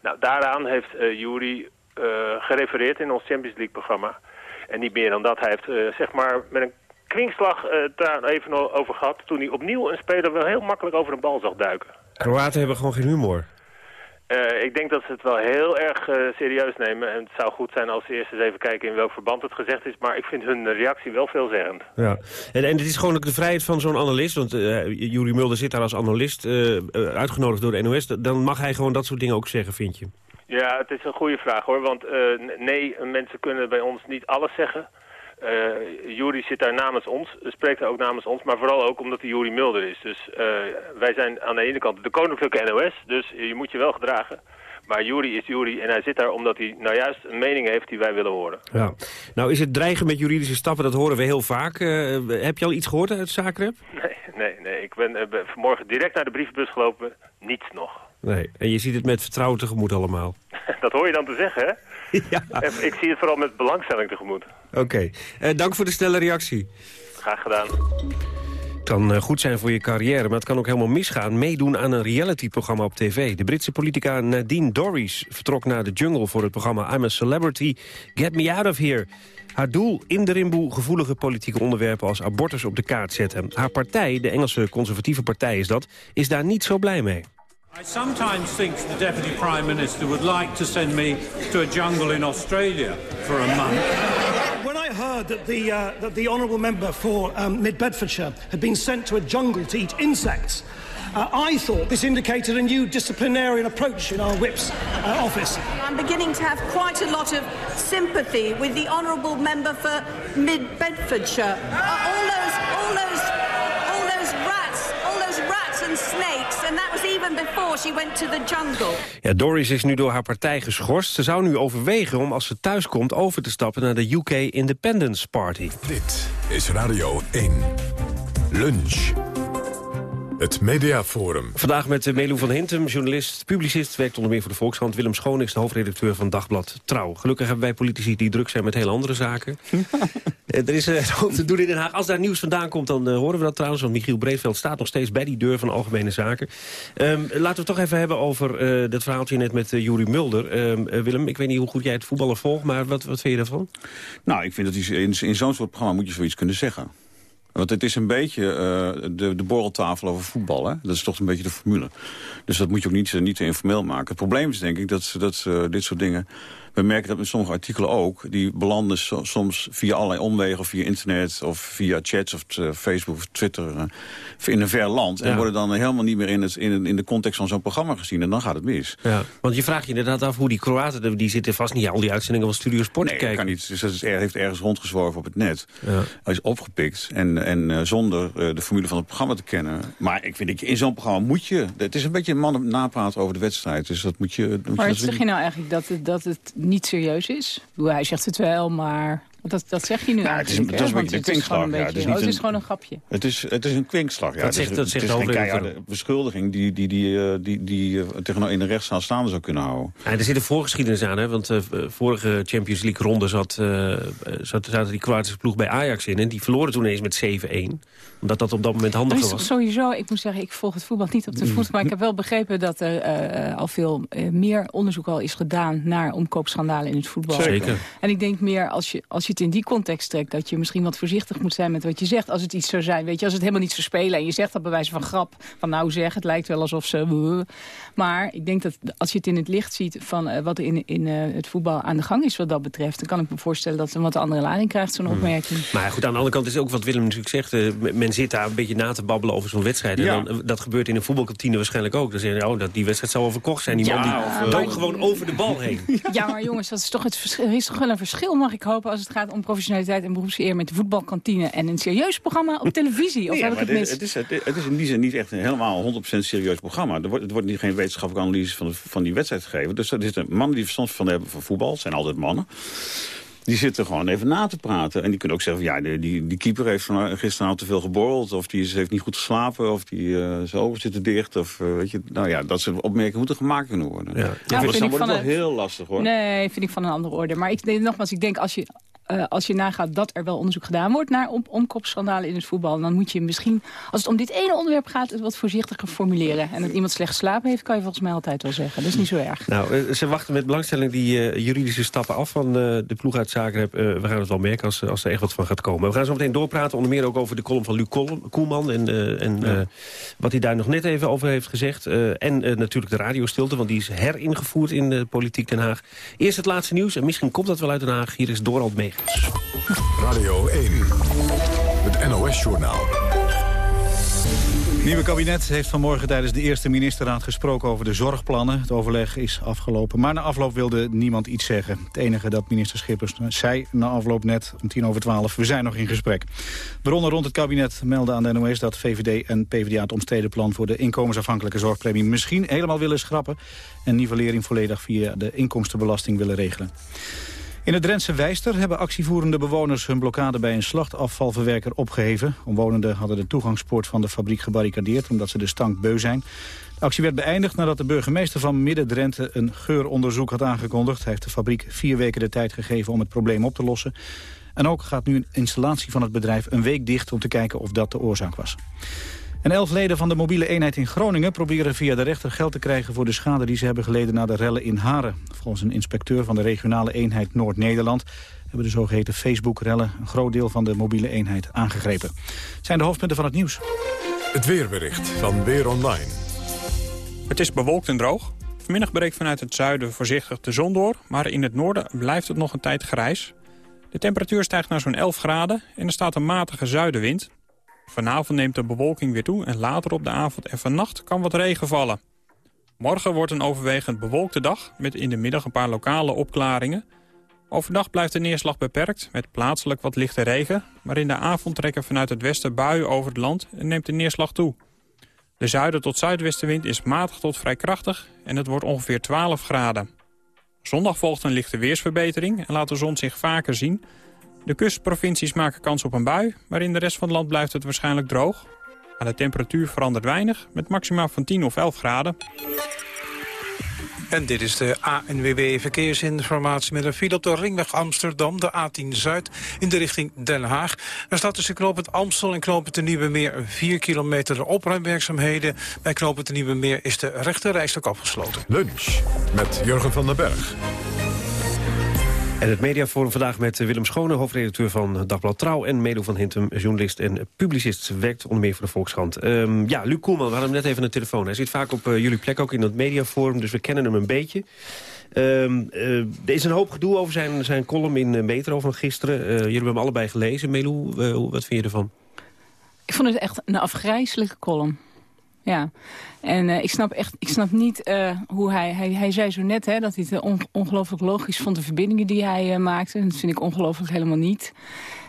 Nou, daaraan heeft uh, Jury gerefereerd in ons Champions League-programma... En niet meer dan dat. Hij heeft zeg maar met een kwinkslag uh, daar even over gehad... toen hij opnieuw een speler wel heel makkelijk over een bal zag duiken. Kroaten hebben gewoon geen humor. Uh, ik denk dat ze het wel heel erg serieus nemen. En het zou goed zijn als ze eerst eens even kijken in welk verband het gezegd is. Maar ik vind hun reactie wel veelzeggend. Ja. En, en het is gewoon ook de vrijheid van zo'n analist. Want Jurie Mulder zit daar als analist uitgenodigd door de NOS. Dan mag hij gewoon dat soort dingen ook zeggen, vind je? Ja, het is een goede vraag hoor. Want uh, nee, mensen kunnen bij ons niet alles zeggen. Uh, Jury zit daar namens ons, spreekt daar ook namens ons, maar vooral ook omdat hij Jury Mulder is. Dus uh, wij zijn aan de ene kant de koninklijke NOS, dus je moet je wel gedragen. Maar Jury is Jury en hij zit daar omdat hij nou juist een mening heeft die wij willen horen. Ja. Nou is het dreigen met juridische stappen, dat horen we heel vaak. Uh, heb je al iets gehoord uit Zagreb? Nee, nee, nee. Ik ben, ben vanmorgen direct naar de brievenbus gelopen. Niets nog. Nee, en je ziet het met vertrouwen tegemoet allemaal. dat hoor je dan te zeggen, hè? ja. Ik zie het vooral met belangstelling tegemoet. Oké. Okay. Uh, dank voor de snelle reactie. Graag gedaan. Het kan uh, goed zijn voor je carrière, maar het kan ook helemaal misgaan. Meedoen aan een realityprogramma op tv. De Britse politica Nadine Dorries vertrok naar de jungle... voor het programma I'm a Celebrity, Get Me Out of Here. Haar doel in de rimboe gevoelige politieke onderwerpen als abortus op de kaart zetten. Haar partij, de Engelse conservatieve partij is dat, is daar niet zo blij mee. I sometimes think the Deputy Prime Minister would like to send me to a jungle in Australia for a month. When I heard that the, uh, that the honourable member for um, Mid-Bedfordshire had been sent to a jungle to eat insects, uh, I thought this indicated a new disciplinarian approach in our whip's uh, office. I'm beginning to have quite a lot of sympathy with the honourable member for Mid-Bedfordshire. all those, all those, all before she went to the jungle. Ja, Doris is nu door haar partij geschorst. Ze zou nu overwegen om als ze thuis komt over te stappen naar de UK Independence Party. Dit is Radio 1. Lunch. Het Mediaforum. Vandaag met Melu van Hintem, journalist, publicist... werkt onder meer voor de Volkskrant. Willem Schoon is de hoofdredacteur van Dagblad Trouw. Gelukkig hebben wij politici die druk zijn met heel andere zaken. er is uh, te doen in Den Haag. Als daar nieuws vandaan komt, dan uh, horen we dat trouwens. Want Michiel Breedveld staat nog steeds bij die deur van Algemene Zaken. Um, laten we het toch even hebben over uh, dat verhaaltje net met uh, Jurie Mulder. Um, Willem, ik weet niet hoe goed jij het voetballen volgt, maar wat, wat vind je daarvan? Nou, ik vind dat in, in zo'n soort programma moet je zoiets kunnen zeggen. Want het is een beetje uh, de, de borreltafel over voetbal. Hè? Dat is toch een beetje de formule. Dus dat moet je ook niet, niet te informeel maken. Het probleem is denk ik dat, dat uh, dit soort dingen we merken dat met sommige artikelen ook. Die belanden soms via allerlei omwegen of via internet of via chats of Facebook of Twitter uh, in een ver land. En worden dan helemaal niet meer in, het, in, in de context van zo'n programma gezien. En dan gaat het mis. Ja, want je vraagt je inderdaad af hoe die Kroaten, die zitten vast niet al die uitzendingen van Studio Sport nee, te kijken. kan niet. Dus dat is, heeft ergens rondgezworven op het net. Ja. Hij is opgepikt en, en uh, zonder de formule van het programma te kennen. Maar ik vind dat je in zo'n programma moet je... Het is een beetje een man napraten over de wedstrijd. Dus dat moet je... Moet maar je zeg je nou eigenlijk dat het, dat het niet serieus is? Hij zegt het wel, maar... Dat, dat zeg je nu nou, eigenlijk. Het is, dat is een, kwinkslag. Een beetje, ja, het, is oh, het is gewoon een grapje. Het is, het is een kwinkslag. Ja. Dat zegt, dat zegt het is geen keiharde beschuldiging die, die, die, die, die uh, tegen in de rechtszaal staande zou kunnen houden. Ja, er zit een voorgeschiedenis aan, hè, want uh, vorige Champions League ronde zat, uh, zat, zaten die Kroatische ploeg bij Ajax in. En die verloren toen eens met 7-1. Omdat dat op dat moment handiger was. Sowieso, ik moet zeggen, ik volg het voetbal niet op de voet. Maar ik heb wel begrepen dat er al veel meer onderzoek al is gedaan naar omkoopschandalen in het voetbal. Zeker. En ik denk meer, als je, als je het in die context dat je misschien wat voorzichtig moet zijn met wat je zegt. Als het iets zou zijn, weet je, als het helemaal niet zou spelen... en je zegt dat bij wijze van grap, van nou zeg, het lijkt wel alsof ze... Maar ik denk dat als je het in het licht ziet van uh, wat in, in uh, het voetbal aan de gang is wat dat betreft... dan kan ik me voorstellen dat het een wat andere lading krijgt, zo'n opmerking. Hmm. Maar goed, aan de andere kant is ook wat Willem natuurlijk zegt... Uh, men zit daar een beetje na te babbelen over zo'n wedstrijd. En dan, dat gebeurt in een voetbalkantine waarschijnlijk ook. Dan zeggen ze, oh, dat die wedstrijd zou al verkocht zijn. Die ja, man die dook gewoon over de bal heen. Ja, maar jongens, dat is toch het verschil. Er is toch wel een verschil, mag ik hopen, als het gaat om professionaliteit en beroepseer met de voetbalkantine en een serieus programma op televisie? Of nee, heb ik het mis? Het is, het, het is in die zin niet echt een helemaal 100% serieus programma. Er wordt, het wordt niet geen wetenschappelijke analyse van, de, van die wedstrijd gegeven. Dus dat is een man die verstand van hebben van voetbal. Het zijn altijd mannen. Die zitten gewoon even na te praten. En die kunnen ook zeggen, van, ja, die, die keeper heeft van, gisteravond te veel geborreld. Of die heeft niet goed geslapen. Of die uh, zijn ogen zitten dicht. Of, uh, weet je, nou ja, dat soort opmerkingen moeten gemaakt kunnen worden. Ja. Ja, dus dan wordt het wel heel lastig, hoor. Nee, vind ik van een andere orde. Maar ik, nogmaals, ik denk als je uh, als je nagaat dat er wel onderzoek gedaan wordt naar om, omkopschandalen in het voetbal, dan moet je misschien, als het om dit ene onderwerp gaat, het wat voorzichtiger formuleren. En dat iemand slecht geslapen heeft, kan je volgens mij altijd wel zeggen. Dat is niet zo erg. Nou, uh, ze wachten met belangstelling die uh, juridische stappen af van de ploeg uit Zagreb. we gaan het wel merken als, als er echt wat van gaat komen. We gaan zo meteen doorpraten, onder meer ook over de column van Luc Koelman en, en ja. wat hij daar nog net even over heeft gezegd. en natuurlijk de radiostilte, want die is heringevoerd in de politiek Den Haag. Eerst het laatste nieuws, en misschien komt dat wel uit Den Haag. Hier is Dorald Meeg. Radio 1, het NOS-journaal. Het nieuwe kabinet heeft vanmorgen tijdens de eerste ministerraad gesproken over de zorgplannen. Het overleg is afgelopen, maar na afloop wilde niemand iets zeggen. Het enige dat minister Schippers zei na afloop net om tien over twaalf, we zijn nog in gesprek. Bronnen rond het kabinet melden aan de NOS dat VVD en PvdA het omstreden plan voor de inkomensafhankelijke zorgpremie misschien helemaal willen schrappen en nivellering volledig via de inkomstenbelasting willen regelen. In het Drentse Wijster hebben actievoerende bewoners hun blokkade bij een slachtafvalverwerker opgeheven. Omwonenden hadden de toegangspoort van de fabriek gebarricadeerd omdat ze de stank beu zijn. De actie werd beëindigd nadat de burgemeester van Midden-Drenthe een geuronderzoek had aangekondigd. Hij heeft de fabriek vier weken de tijd gegeven om het probleem op te lossen. En ook gaat nu een installatie van het bedrijf een week dicht om te kijken of dat de oorzaak was. En elf leden van de mobiele eenheid in Groningen proberen via de rechter geld te krijgen voor de schade die ze hebben geleden na de rellen in Haren. Volgens een inspecteur van de regionale eenheid Noord-Nederland hebben de zogeheten Facebook-rellen een groot deel van de mobiele eenheid aangegrepen. Het zijn de hoofdpunten van het nieuws. Het weerbericht van Weer Online. Het is bewolkt en droog. Vanmiddag breekt vanuit het zuiden voorzichtig de zon door, maar in het noorden blijft het nog een tijd grijs. De temperatuur stijgt naar zo'n 11 graden en er staat een matige zuidenwind. Vanavond neemt de bewolking weer toe en later op de avond en vannacht kan wat regen vallen. Morgen wordt een overwegend bewolkte dag met in de middag een paar lokale opklaringen. Overdag blijft de neerslag beperkt met plaatselijk wat lichte regen... maar in de avond trekken vanuit het westen buien over het land en neemt de neerslag toe. De zuiden tot zuidwestenwind is matig tot vrij krachtig en het wordt ongeveer 12 graden. Zondag volgt een lichte weersverbetering en laat de zon zich vaker zien... De kustprovincies maken kans op een bui, maar in de rest van het land blijft het waarschijnlijk droog. Maar de temperatuur verandert weinig, met maximaal van 10 of 11 graden. En dit is de ANWB Verkeersinformatie met een file op de ringweg Amsterdam, de A10 Zuid, in de richting Den Haag. Er staat tussen knooppunt Amstel en knooppunt de Nieuwe Meer 4 kilometer de opruimwerkzaamheden. Bij knooppunt de Nieuwe Meer is de rechte rijstok afgesloten. Lunch met Jurgen van den Berg. En het mediaforum vandaag met Willem Schone, hoofdredacteur van Dagblad Trouw... en Medo van Hintem, journalist en publicist, werkt onder meer voor de Volkskrant. Um, ja, Luc Koelman, we hadden hem net even aan de telefoon. Hij zit vaak op uh, jullie plek, ook in het mediaforum, dus we kennen hem een beetje. Ehm, eh, er is een hoop gedoe over zijn, zijn column in eh, Metro van gisteren. Eh, jullie hebben hem allebei gelezen. Eh, hoe- wat vind je ervan? Ik vond het echt een afgrijzelijke column. Ja, en eh, ik snap echt, ik snap niet eh, hoe hij, hij, hij zei zo net hè, dat hij het eh, on- ongelooflijk logisch vond, de verbindingen die hij maakte. En dat vind ik ongelooflijk helemaal niet.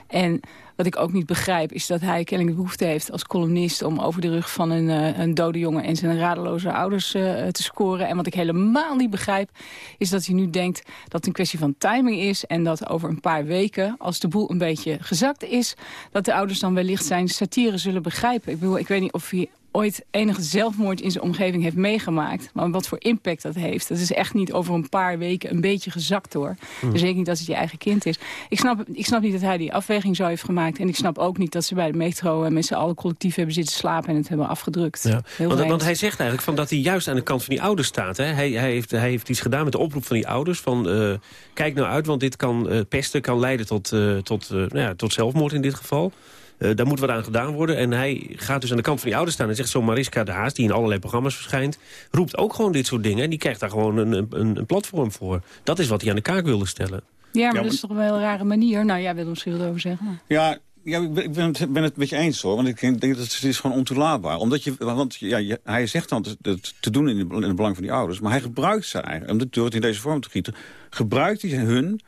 En wat ik ook niet begrijp is dat hij kennelijk de behoefte heeft als columnist om over de rug van een, een dode jongen en zijn radeloze ouders te scoren. En wat ik helemaal niet begrijp is dat hij nu denkt dat het een kwestie van timing is en dat over een paar weken, als de boel een beetje gezakt is, dat de ouders dan wellicht zijn satire zullen begrijpen. Ik bedoel, ik weet niet of hij ooit enige zelfmoord in zijn omgeving heeft meegemaakt. Maar wat voor impact dat heeft. Dat is echt niet over een paar weken een beetje gezakt hoor. Dus zeker niet dat het je eigen kind is. Ik snap, ik snap niet dat hij die afweging zo heeft gemaakt. En ik snap ook niet dat ze bij de metro eh, met z'n allen collectief hebben zitten slapen en het hebben afgedrukt. Ja. Want, want hij zegt eigenlijk van dat hij juist aan de kant van die ouders staat. Hè? Hij, hij, heeft, hij heeft iets gedaan met de oproep van die ouders. Van eh, kijk nou uit, want dit kan eh, pesten kan leiden tot, tot, nou ja, tot zelfmoord in dit geval. Eh, daar moet wat aan gedaan worden. En hij gaat dus aan de kant van die ouders staan en zegt zo Mariska de Haas... die in allerlei programma's verschijnt, roept ook gewoon dit soort dingen. En die krijgt daar gewoon een, een, een platform voor. Dat is wat hij aan de kaak wilde stellen. Ja, maar Ja, dat is toch wel een hele rare manier. Nou, jij wil er misschien wat over zeggen. Ja, ja ik ben, het, ben het met je eens hoor. Want ik denk dat het is gewoon ontoelaatbaar. Omdat je, want ja, je- hij zegt dan het, het te doen in, de- in het belang van die ouders. Maar hij gebruikt ze eigenlijk. Om dit- door het in deze vorm te gieten. Gebruikt hij hun,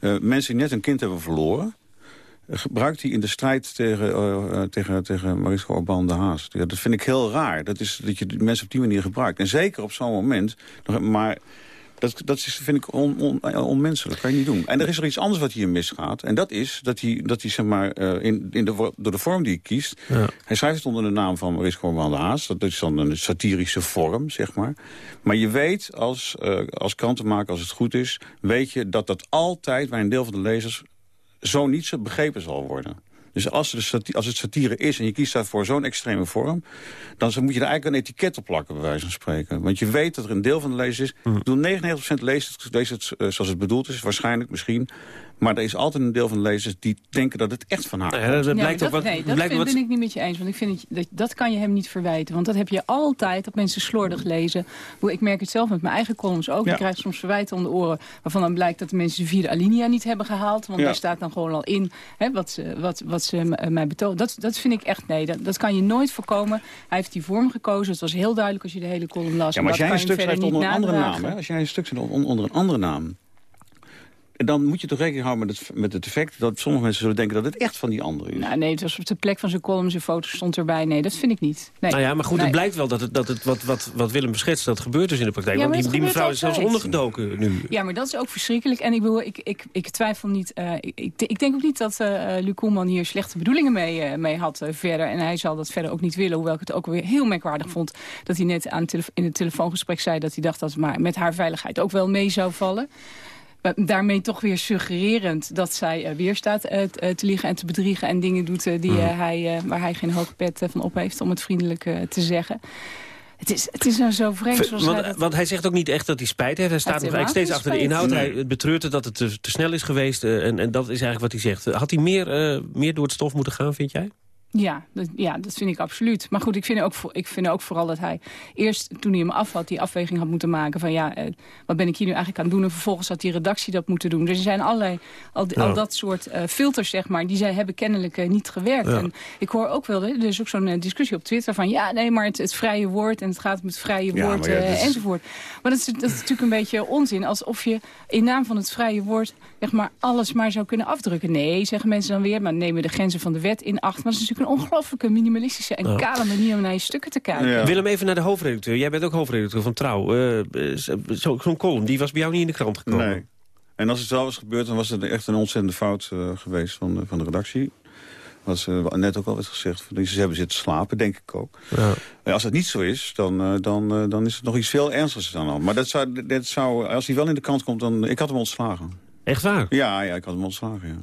eh, mensen die net een kind hebben verloren. Gebruikt hij in de strijd tegen, eh, tegen, tegen Mariska Orban de Haas. Ja, dat vind ik heel raar. Dat, is, dat je de mensen op die manier gebruikt. En zeker op zo'n moment. Maar dat, dat is, vind ik on, on, eh, onmenselijk. Dat kan je niet doen. En er is er iets anders wat hier misgaat. En dat is dat hij, dat hij zeg maar, in, in de, door de vorm die hij kiest... Hij schrijft het onder de naam van Mariska Orban de Haas. Dat is dan een satirische vorm, zeg maar. Maar je weet als, eh als krantenmaker, als het goed is... weet je dat dat altijd bij een deel van de lezers... zo niet zo begrepen zal worden. Dus als, de als het satire is en je kiest daarvoor zo'n extreme vorm... dan moet je er eigenlijk een etiket op plakken, bij wijze van spreken. Want je weet dat er een deel van de lezers is... Ik bedoel, 99% leest het, leest het eh, zoals het bedoeld is, waarschijnlijk, misschien. Maar er is altijd een deel van de lezers die denken dat het echt van haar komt. ja, dat blijkt wat... nee, dat blijkt vind, wat ben ik niet met je eens. Want ik vind dat, dat, dat kan je hem niet verwijten. Want dat heb je altijd, dat mensen slordig lezen. Ik merk het zelf met mijn eigen columns ook. Ja. Ik krijg soms verwijten om de oren. Waarvan dan blijkt dat de mensen de vierde alinea niet hebben gehaald. Want Ja. daar staat dan gewoon al in hè, wat, ze, wat, wat ze m- mij betonen. Dat, dat vind ik echt, nee, dat, dat kan je nooit voorkomen. Hij heeft die vorm gekozen. Het was heel duidelijk als je de hele column las. Ja, maar als jij een stuk schrijft onder een andere naam... Hè? als jij een stuk schrijft onder een andere naam... dan moet je toch rekening houden met het, met het effect... dat sommige mensen zullen denken dat het echt van die andere is. Nou, nee, het was op de plek van zijn column, zijn foto stond erbij. Nee, dat vind ik niet. Nee. Nou ja, maar goed, Nee. het blijkt wel dat, het, dat het, wat, wat, wat Willem beschetst, dat gebeurt dus in de praktijk. Ja, Want die, die mevrouw is zelfs ondergedoken nu. Ja, maar dat is ook verschrikkelijk. En ik, bedoel, ik, ik, ik twijfel niet... eh, ik, ik, denk ook niet dat eh Luc Koelman hier slechte bedoelingen mee, eh, mee had verder. En hij zal dat verder ook niet willen. Hoewel ik het ook weer heel merkwaardig vond... dat hij net aan in het telefoongesprek zei... dat hij dacht dat het maar met haar veiligheid ook wel mee zou vallen. Maar daarmee toch weer suggererend dat zij eh, weer staat eh, eh, te liegen en te bedriegen... en dingen doet eh, die, eh, hij, eh, waar hij geen hoge pet eh, van op heeft... om het vriendelijk eh, te zeggen. Het is, het is nou zo vreemd zoals hij Want, dat... want hij zegt ook niet echt dat hij spijt heeft. Hij staat nog eigenlijk steeds achter de inhoud. Hij betreurt het dat het te, te snel is geweest. eh, en, en dat is eigenlijk wat hij zegt. Had hij meer, eh, meer door het stof moeten gaan, vind jij? Ja dat, ja, dat vind ik absoluut. Maar goed, ik vind, ook, ik vind ook vooral dat hij eerst, toen hij hem af had... die afweging had moeten maken van ja, eh, wat ben ik hier nu eigenlijk aan het doen? En vervolgens had die redactie dat moeten doen. Dus er zijn allerlei, al, Ja. al dat soort eh, filters, zeg maar... die zij hebben kennelijk eh, niet gewerkt. Ja. En ik hoor ook wel, er is ook zo'n discussie op Twitter van... ja, nee, maar het, het vrije woord en het gaat om het vrije woord is- enzovoort. Maar dat is, dat is natuurlijk een beetje onzin. Alsof je in naam van het vrije woord zeg maar, alles maar zou kunnen afdrukken. Nee, zeggen mensen dan weer, maar nemen de grenzen van de wet in acht. Maar dat is natuurlijk een ongelooflijke minimalistische en Ja. kale manier om naar je stukken te kijken. Willem, even naar de hoofdredacteur. Jij bent ook hoofdredacteur van Trouw. Eh, eh, zo- Zo'n column, die was bij jou niet in de krant gekomen. Nee. En als het wel was gebeurd, dan was het echt een ontzettende fout eh, geweest van, de- van de redactie. Wat net ook al werd gezegd. Ze hebben zitten slapen, denk ik ook. Ja. Als dat niet zo is, dan, eh, dan, eh, dan is het nog iets veel ernstigs dan al. Maar dat zou, dat zou, als hij wel in de krant komt, dan... Ik had hem ontslagen. Echt waar? Ja, ja ik had hem ontslagen, ja.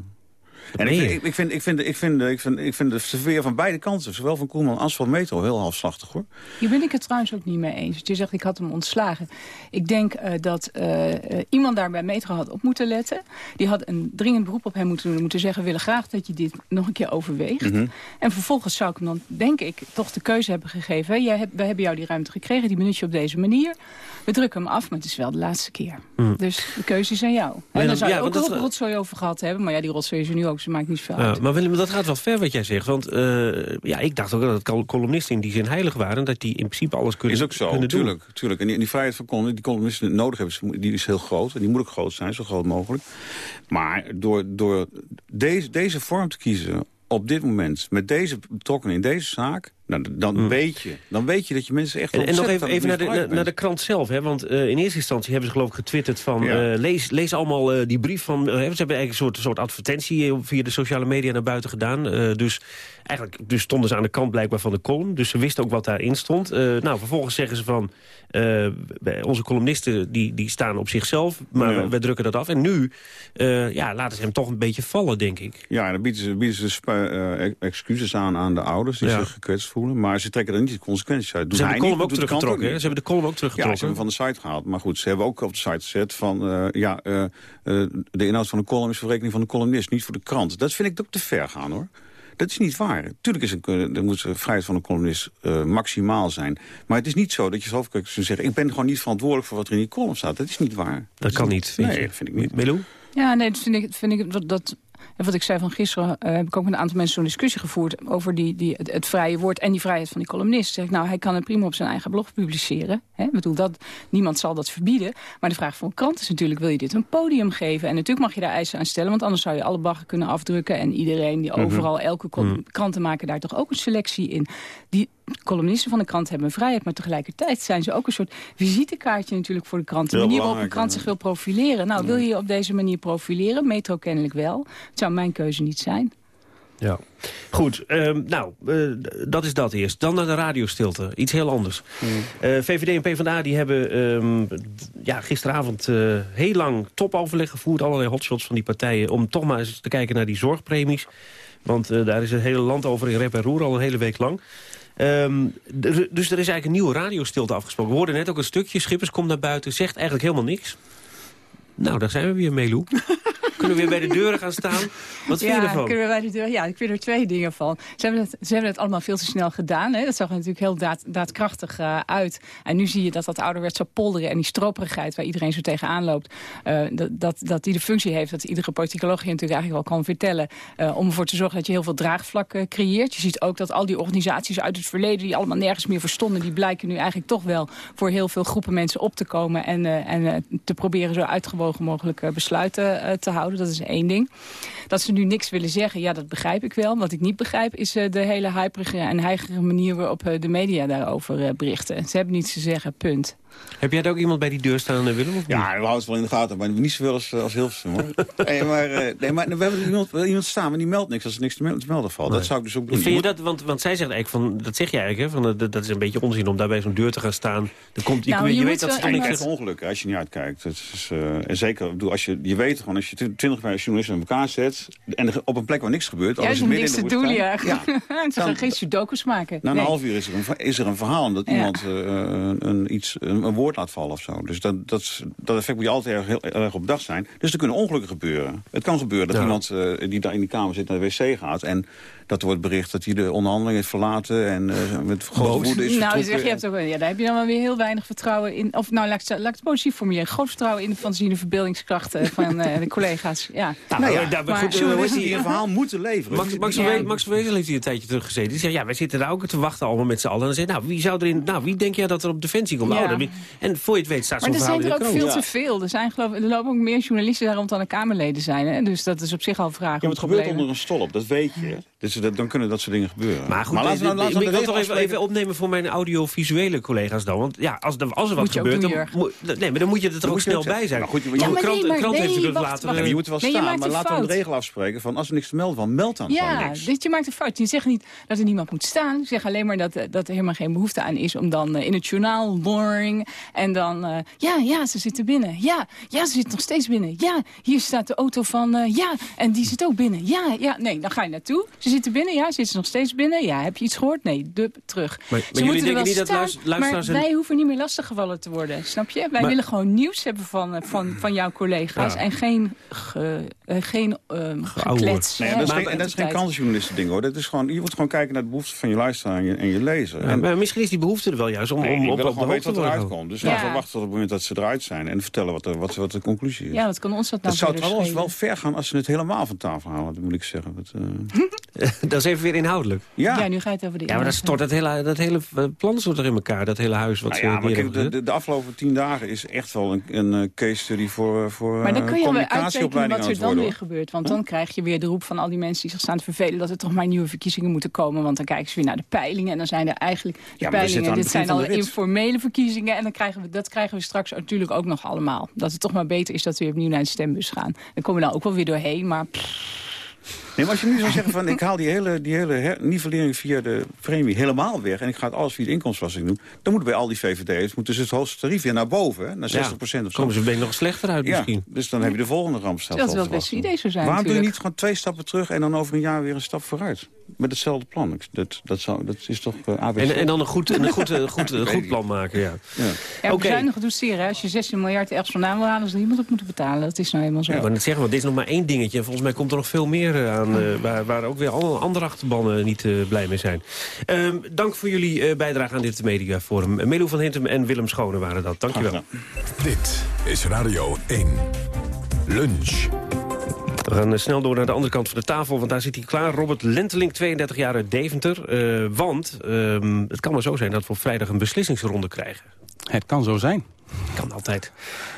En ik, ik, ik, vind, ik, vind, ik, vind, ik, vind, ik vind de sfeer van beide kanten, zowel van Koelman als van Metro, heel halfslachtig hoor. Hier ben ik het trouwens ook niet mee eens. Je zegt, ik had hem ontslagen. Ik denk uh, dat uh, iemand daar bij Metro had op moeten letten. Die had een dringend beroep op hem moeten doen. Moeten zeggen, we willen graag dat je dit nog een keer overweegt. Mm -hmm. En vervolgens zou ik hem dan, denk ik, toch de keuze hebben gegeven. Jij hebt, we hebben jou die ruimte gekregen, die benut je op deze manier. We drukken hem af, maar het is wel de laatste keer. Mm. Dus de keuze is aan jou. En dan zou je ja, ook een rotzooi over gehad hebben. Maar ja, die rotzooi is er nu ook, dus maakt niet veel ja, uit. Maar Willem, dat gaat wel ver wat jij zegt. Want uh, ja, ik dacht ook dat columnisten in die zin heilig waren. Dat die in principe alles kunnen doen. Is ook zo, tuurlijk. tuurlijk. En die, die vrijheid van columnisten, die columnisten nodig hebben, die is heel groot. En die moet ook groot zijn, zo groot mogelijk. Maar door, door deze, deze vorm te kiezen op dit moment, met deze betrokkenen in deze zaak... Nou, dan, Hmm. weet je, dan weet je dat je mensen echt... En, en nog even, even naar, de, naar, de krant zelf. Hè? Want uh, in eerste instantie hebben ze geloof ik getwitterd van... Ja. Uh, lees, lees allemaal uh, die brief van... ze hebben eigenlijk een soort, soort advertentie via de sociale media naar buiten gedaan. dus eigenlijk dus stonden ze aan de kant blijkbaar van de column. Dus ze wisten ook wat daarin stond. nou, vervolgens zeggen ze van... onze columnisten die, die staan op zichzelf, maar Ja. wij, wij drukken dat af. En nu ja, laten ze hem toch een beetje vallen, denk ik. Ja, dan bieden ze, bieden ze spa- eh, excuses aan aan de ouders die Ja. zich gekwetst voelen. Maar ze trekken er niet de consequenties uit. Doet Ze hebben de column niet, ook de teruggetrokken. Ze hebben de column ook Ja, ze teruggetrokken. hebben van de site gehaald. Maar goed, ze hebben ook op de site gezet van... eh, ja, eh, eh, de inhoud van de column is voor rekening van de columnist, niet voor de krant. Dat vind ik ook te ver gaan, hoor. Dat is niet waar. Tuurlijk is een, er moet de vrijheid van een columnist eh, maximaal zijn. Maar het is niet zo dat je zelf kunt zeggen... ik ben gewoon niet verantwoordelijk voor wat er in die column staat. Dat is niet waar. Dat kan niet, vind nee, je? dat vind ik niet. Melou? Ja, nee, dat vind ik, vind ik dat, dat en wat ik zei van gisteren, uh, heb ik ook met een aantal mensen zo'n discussie gevoerd over die, die, het, het, vrije woord en die vrijheid van die columnist. Zeg ik, nou, hij kan het prima op zijn eigen blog publiceren. Hè? Ik bedoel, dat, niemand zal dat verbieden. Maar de vraag voor een krant is natuurlijk, wil je dit een podium geven? En natuurlijk mag je daar eisen aan stellen, want anders zou je alle baggen kunnen afdrukken. En iedereen die overal, elke mm kranten maken daar toch ook een selectie in. Die columnisten van de krant hebben een vrijheid, maar tegelijkertijd zijn ze ook een soort visitekaartje natuurlijk voor de krant. De manier waarop een krant zich wil profileren. Nou, wil je je op deze manier profileren? Metro kennelijk wel. Het zou mijn keuze niet zijn. Ja, goed. Um, nou, uh, dat is dat eerst. Dan naar de radiostilte. Iets heel anders. Mm. Uh, VVD en PvdA die hebben um, ja, gisteravond uh, heel lang topoverleg gevoerd. Allerlei hotshots van die partijen. Om toch maar eens te kijken naar die zorgpremies. Want daar is het hele land over in rep en roer al een hele week lang. Um, dus er is eigenlijk een nieuwe radiostilte afgesproken. We hoorden net ook een stukje. Schippers komt naar buiten, zegt eigenlijk helemaal niks. Nou, daar zijn we weer, Melou. Kunnen we weer bij de deuren gaan staan? Wat vind ja, je ervan? Kunnen we bij de ja, ik vind er twee dingen van. Ze hebben het, ze hebben het allemaal veel te snel gedaan. Hè. Dat zag er natuurlijk heel daad, daadkrachtig uh, uit. En nu zie je dat dat ouderwetse polderen en die stroperigheid... waar iedereen zo tegenaan loopt... Uh, dat, dat, dat die de functie heeft, dat iedere politicoloog je natuurlijk eigenlijk wel kan vertellen... Uh, om ervoor te zorgen dat je heel veel draagvlak creëert. Je ziet ook dat al die organisaties uit het verleden... die allemaal nergens meer verstonden... die blijken nu eigenlijk toch wel voor heel veel groepen mensen op te komen... en, en te proberen zo uitgewogen mogelijk besluiten te houden. Dat is één ding. Dat ze nu niks willen zeggen, ja, dat begrijp ik wel. Wat ik niet begrijp is uh, de hele hyperige en heigere manier waarop uh, de media daarover uh, berichten. Ze hebben niets te zeggen, punt. Heb jij er ook iemand bij die deur staan, Willem? Of ja, we houden het wel in de gaten, maar niet zoveel als, als Hilversum. Hoor. nee, maar, nee, maar we hebben iemand, iemand staan, maar die meldt niks als er niks te melden valt. Nee. Dat zou ik dus ook doen. Vind je dat, want, want zij zegt eigenlijk van, dat zeg je eigenlijk, hè, van, dat, dat is een beetje onzin om daar bij zo'n deur te gaan staan. Dan komt, nou, je, je, je weet dat ze ongelukken als je niet uitkijkt. Dat is, uh, en zeker, bedoel, als je, je weet gewoon, als je twintig journalisten in elkaar zet en op een plek waar niks gebeurt. Ja, is niks te doen, ja. Ze gaan geen sudokus maken. Na een nee. half uur is er een, is er een verhaal omdat ja. iemand uh, een, een, iets, een, een woord laat vallen of zo. Dus dat, dat, dat effect moet je altijd erg, heel, erg op dag zijn. Dus er kunnen ongelukken gebeuren. Het kan gebeuren dat ja. iemand uh, die daar in die kamer zit naar de wc gaat... en dat wordt bericht dat hij de onderhandeling heeft verlaten... en uh, met grote woede is Nou, zeg, je hebt ook, ja, daar heb je dan wel weer heel weinig vertrouwen in. Of nou, laat, laat het positief formuleren. Groot vertrouwen in de fantasie verbeeldingskrachten van uh, de collega's. Ja. Nou, nou ja, daar, maar, goed, journalisten die een verhaal moeten leveren. Max, Max, ja. Max van Wezel heeft hier een tijdje terug gezeten. Die zegt, ja, wij zitten daar ook te wachten allemaal met z'n allen. En dan zegt, nou, wie zou erin, nou, wie denk jij dat er op defensie komt? Ja. Oh, en voor je het weet staat zo'n verhaal Maar er zijn er ook veel te veel. Er, zijn, geloof, er lopen ook meer journalisten daar rond dan de Kamerleden zijn. Hè? Dus dat is op zich al een vraag. Ja, maar het gebeurt onder een stolp, dat weet je. Dus dat, dan kunnen dat soort dingen gebeuren. Maar goed, maar laten we, laten we ik wil toch even, even opnemen voor mijn audiovisuele collega's dan. Want ja, als er, als er wat gebeurt, dan, nee, maar dan moet je er toch ook snel bij zijn. Maar goed, ja, maar krant, nee, maar krant nee, heeft wacht, laten. wacht, je moet wel Nee, je staan, maar laten we een regel afspreken van als er niks te melden van, meld dan gewoon Ja, dit, je maakt een fout. Je zegt niet dat er niemand moet staan. Je zegt alleen maar dat, eh, dat er helemaal geen behoefte aan is... om dan eh, in het journaal, boring, en dan... eh, ja, ja, ze zitten binnen. Ja, ja, ze zitten nog steeds binnen. Ja, hier staat de auto van... eh, ja, en die zit ook binnen. Ja, ja, nee, dan ga je naartoe. Ze zitten binnen, ja, zitten ze nog steeds binnen. Ja, heb je iets gehoord? Nee, dub, terug. maar ze jullie moeten er denken wel niet dat staan, luisteraars maar wij hoeven niet meer lastiggevallen te worden, snap je? Wij Maar- willen gewoon nieuws hebben van, eh, van, van jouw collega's... Ja. en geen, ge, eh, geen ehm geklets. Nee, en dat is maar geen, en dat is geen tijd. kansenjournalisten ding hoor. Dat is gewoon, je moet gewoon kijken naar de behoeften van je luisteraar en je, en je lezer. Ja, en, maar misschien is die behoefte er wel juist om, nee, om op, weten te wat eruit komt. Dus Ja. laten we wachten tot het moment dat ze eruit zijn. En vertellen wat de, wat, wat de conclusie is. Ja, wat kan ons dat nou Het zou trouwens wel ver gaan als ze het helemaal van tafel halen, dat moet ik zeggen. Dat, eh, dat is even weer inhoudelijk. Ja. Ja, nu ga je het over de Ja, maar dat stort het hele, dat hele plan stort er in elkaar. Dat hele huis wat nou ja, maar kijk, de, de, de afgelopen tien dagen is echt wel een, een eh, case study voor, voor Maar dan eh, kun je wel uittekenen wat er dan weer gebeurt. Want dan krijg je weer de roep van al die mensen die zich staan te vervelen... dat er toch maar nieuwe verkiezingen moeten komen. Want dan kijken ze weer naar de peilingen. En dan zijn er eigenlijk de Ja, peilingen... dit zijn al informele verkiezingen. En dan krijgen we, dat krijgen we straks natuurlijk ook nog allemaal. Dat het toch maar beter is dat we weer opnieuw naar de stembus gaan. Dan komen we dan ook wel weer doorheen. Maar Nee, maar als je nu zou zeggen van ik haal die hele, die hele nivellering via de premie helemaal weg... en ik ga het alles via de inkomstenbelasting doen... dan moet bij al die VVD'ers moeten ze het hoogste tarief weer naar boven, hè, naar 60 procent of zo. komen ze een nog slechter uit ja, misschien. dus dan heb je de volgende ramp staan. dat is wel het beste idee zo zijn Waarom doe je niet gewoon twee stappen terug... en dan over een jaar weer een stap vooruit? Met hetzelfde plan. Dat, dat, zou, dat is toch uh, ABC? En, en dan een goed, een goed, een goed, een goed plan maken, ja. Ja. Ja, bezuinigen doet zeer. Hè? Als je 16 miljard ergens vandaan wil halen... zal iemand het moeten betalen. Dat is nou eenmaal zo. Ja, maar zeggen, want dit is nog maar één dingetje. En volgens mij komt er nog veel meer eh, aan... eh, waar, waar ook weer alle andere achterbannen niet eh, blij mee zijn. Ehm, dank voor jullie eh, bijdrage aan dit mediaforum. Melo van Hintem en Willem Schone waren dat. Dank je wel. Dit is Radio 1. Lunch. We gaan snel door naar de andere kant van de tafel, want daar zit hij klaar. Robert Lenteling, 32 jaar uit Deventer. Eh, want ehm, het kan maar zo zijn dat we op vrijdag een beslissingsronde krijgen. Het kan zo zijn. Kan altijd.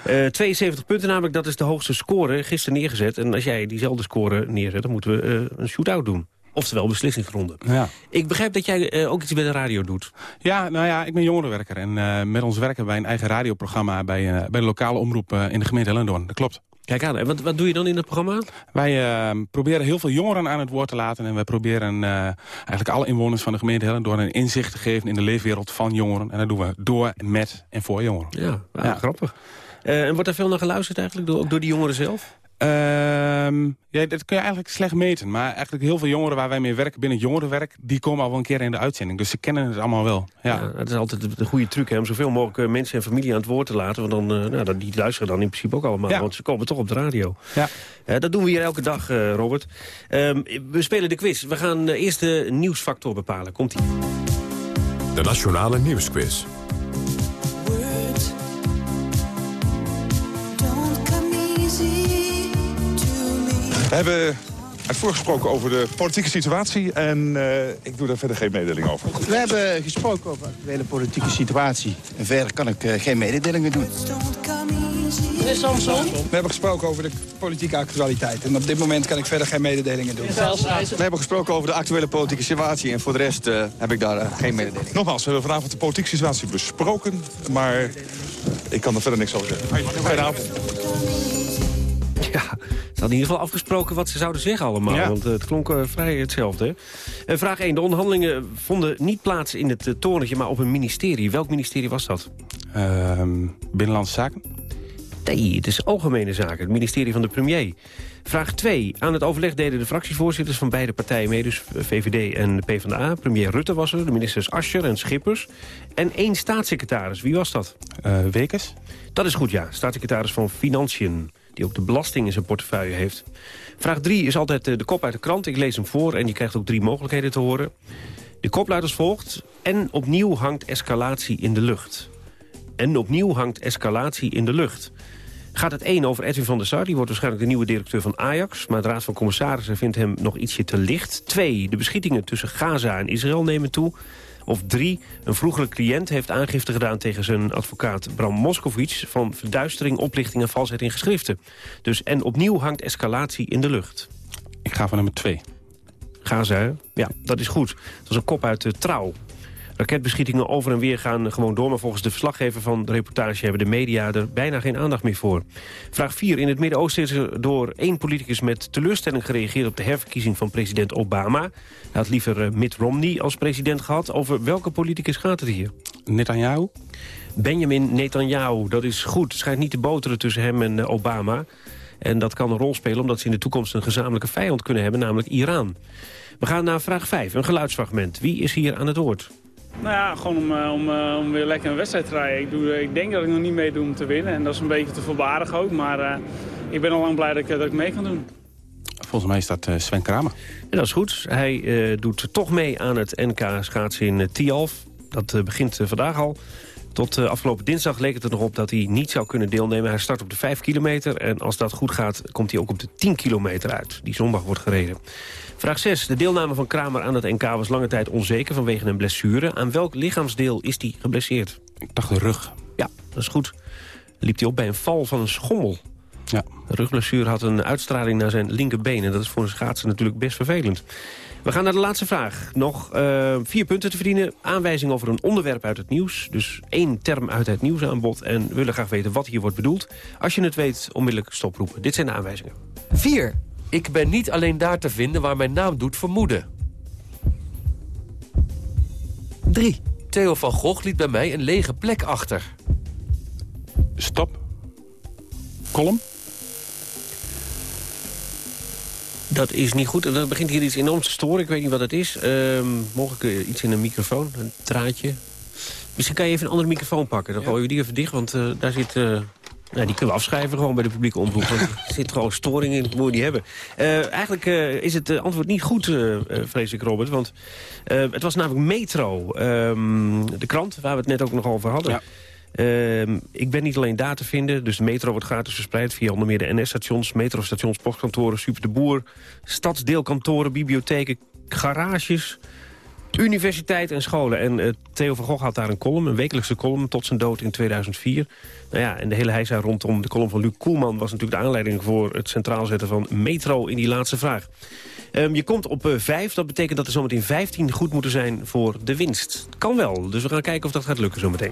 Eh 72 punten namelijk, dat is de hoogste score gisteren neergezet. En als jij diezelfde score neerzet, dan moeten we eh, een shootout doen. Oftewel beslissingsronde. Ja. Ik begrijp dat jij eh, ook iets bij de radio doet. Ja, nou ja, ik ben jongerenwerker. En eh, met ons werk hebben wij een eigen radioprogramma bij, eh, bij de lokale omroep eh, in de gemeente Hellendoorn. Dat klopt. Kijk aan, en wat, wat doe je dan in het programma? Wij eh, proberen heel veel jongeren aan het woord te laten. En wij proberen eh, eigenlijk alle inwoners van de gemeente Hellendoorn een inzicht te geven in de leefwereld van jongeren. En dat doen we door, met en voor jongeren. Ja, grappig. Eh, en wordt er veel naar geluisterd eigenlijk, door, ook door die jongeren zelf? Ehm, ja, dat kun je eigenlijk slecht meten. Maar eigenlijk heel veel jongeren waar wij mee werken binnen het jongerenwerk... die komen al wel een keer in de uitzending. Dus ze kennen het allemaal wel. Ja. Ja, dat is altijd de, de goede truc, hè, om zoveel mogelijk eh, mensen en familie aan het woord te laten. Want dan, eh, nou, dan, die luisteren dan in principe ook allemaal, Ja. want ze komen toch op de radio. Ja. Eh, dat doen we hier elke dag, eh, Robert. Ehm, we spelen de quiz. We gaan eerst de nieuwsfactor bepalen. Komt-ie. De Nationale Nieuwsquiz. We hebben uitvoerig gesproken over de politieke situatie en eh, ik doe daar verder geen mededeling over. We hebben gesproken over de actuele politieke situatie. En verder kan ik eh, geen mededelingen doen. Meneer Samson? We hebben gesproken over de politieke actualiteit en op dit moment kan ik verder geen mededelingen doen. We hebben gesproken over de actuele politieke situatie en voor de rest eh, heb ik daar geen mededelingen. Nogmaals, we hebben vanavond de politieke situatie besproken, maar ik kan er verder niks over zeggen. Fijne avond. Ja, ze hadden in ieder geval afgesproken wat ze zouden zeggen allemaal. Ja. Want eh, het klonk eh, vrij hetzelfde. Eh, vraag 1. De onderhandelingen vonden niet plaats in het torentje, maar op een ministerie. Welk ministerie was dat? Ehm, Binnenlandse Zaken? Nee, het is Algemene Zaken, het ministerie van de premier. Vraag 2. Aan het overleg deden de fractievoorzitters van beide partijen mee... dus VVD en de PvdA. Premier Rutte was er, de ministers Ascher en Schippers. En één staatssecretaris. Wie was dat? Uh, Wekers? Dat is goed, ja. Staatssecretaris van Financiën. Die ook de belasting in zijn portefeuille heeft. Vraag 3 is altijd eh, de kop uit de krant. Ik lees hem voor en je krijgt ook drie mogelijkheden te horen. De kop luidt als volgt. En opnieuw hangt escalatie in de lucht. En opnieuw hangt escalatie in de lucht. Gaat het één over Edwin van der Sar, die wordt waarschijnlijk de nieuwe directeur van Ajax... maar de Raad van Commissarissen vindt hem nog ietsje te licht. Twee, de beschietingen tussen Gaza en Israël nemen toe. Of drie, een vroegere cliënt heeft aangifte gedaan tegen zijn advocaat Bram Moskowitz... van verduistering, oplichting en valsheid in geschriften. Dus en opnieuw hangt escalatie in de lucht. Ik ga voor nummer twee. Gaza, ja, dat is goed. Dat is een kop uit de Trouw. Raketbeschietingen over en weer gaan gewoon door... maar volgens de verslaggever van de reportage hebben de media er bijna geen aandacht meer voor. Vraag 4. In het Midden-Oosten is er door één politicus met teleurstelling gereageerd... op de herverkiezing van president Obama. Hij had liever eh, Mitt Romney als president gehad. Over welke politicus gaat het hier? Netanyahu? Benjamin Netanyahu, dat is goed. Het schijnt niet te boteren tussen hem en eh, Obama. En dat kan een rol spelen omdat ze in de toekomst een gezamenlijke vijand kunnen hebben, namelijk Iran. We gaan naar vraag 5, een geluidsfragment. Wie is hier aan het woord? Nou ja, gewoon om, eh, om, eh, om weer lekker een wedstrijd te rijden. Ik, doe, ik denk dat ik nog niet meedoe om te winnen. En dat is een beetje te voorbarig ook. Maar uh, ik ben al lang blij dat ik, dat ik mee kan doen. Volgens mij is dat Sven Kramer. Ja, dat is goed. Hij doet toch mee aan het NK schaatsen in Tialf. Dat begint vandaag al. Tot afgelopen dinsdag leek het er nog op dat hij niet zou kunnen deelnemen. Hij start op de 5 kilometer en als dat goed gaat... komt hij ook op de 10 kilometer uit, die zondag wordt gereden. Vraag 6. De deelname van Kramer aan het NK was lange tijd onzeker vanwege een blessure. Aan welk lichaamsdeel is hij geblesseerd? Ik dacht de rug. Ja, dat is goed. Liep hij op bij een val van een schommel. Ja. De rugblessure had een uitstraling naar zijn linkerbeen. En dat is voor een schaatser natuurlijk best vervelend. We gaan naar de laatste vraag. Nog uh, vier punten te verdienen. Aanwijzing over een onderwerp uit het nieuws. Dus één term uit het nieuws aan bod. En we willen graag weten wat hier wordt bedoeld. Als je het weet, onmiddellijk stoproepen. Dit zijn de aanwijzingen. 4. Ik ben niet alleen daar te vinden waar mijn naam doet vermoeden. 3. Theo van Gogh liet bij mij een lege plek achter. Stop. Kolom. Dat is niet goed. Er begint hier iets enorms te storen. Ik weet niet wat het is. Uh, mogen ik uh, iets in een microfoon? Een draadje? Misschien kan je even een andere microfoon pakken. Dan gooien we die even dicht, want uh, daar zit... Uh, nou, die kunnen we afschrijven gewoon bij de publieke omroep. Er zit gewoon storing in, dat moet je niet hebben. Eigenlijk is het antwoord niet goed, vrees ik, Robert. Want het was namelijk Metro, um, de krant, waar we het net ook nog over hadden. Ja. Uh, ik ben niet alleen daar te vinden, dus de metro wordt gratis verspreid... via onder meer de NS-stations, metrostations, postkantoren, Super de Boer... stadsdeelkantoren, bibliotheken, garages... Universiteit en scholen. En uh, Theo van Gogh had daar een column, een wekelijkse column... tot zijn dood in 2004. Nou ja, en de hele heisa rondom de column van Luc Koelman... was natuurlijk de aanleiding voor het centraal zetten van Metro in die laatste vraag. Um, je komt op uh, 5, dat betekent dat er zometeen 15 goed moeten zijn voor de winst. Kan wel, dus we gaan kijken of dat gaat lukken zometeen.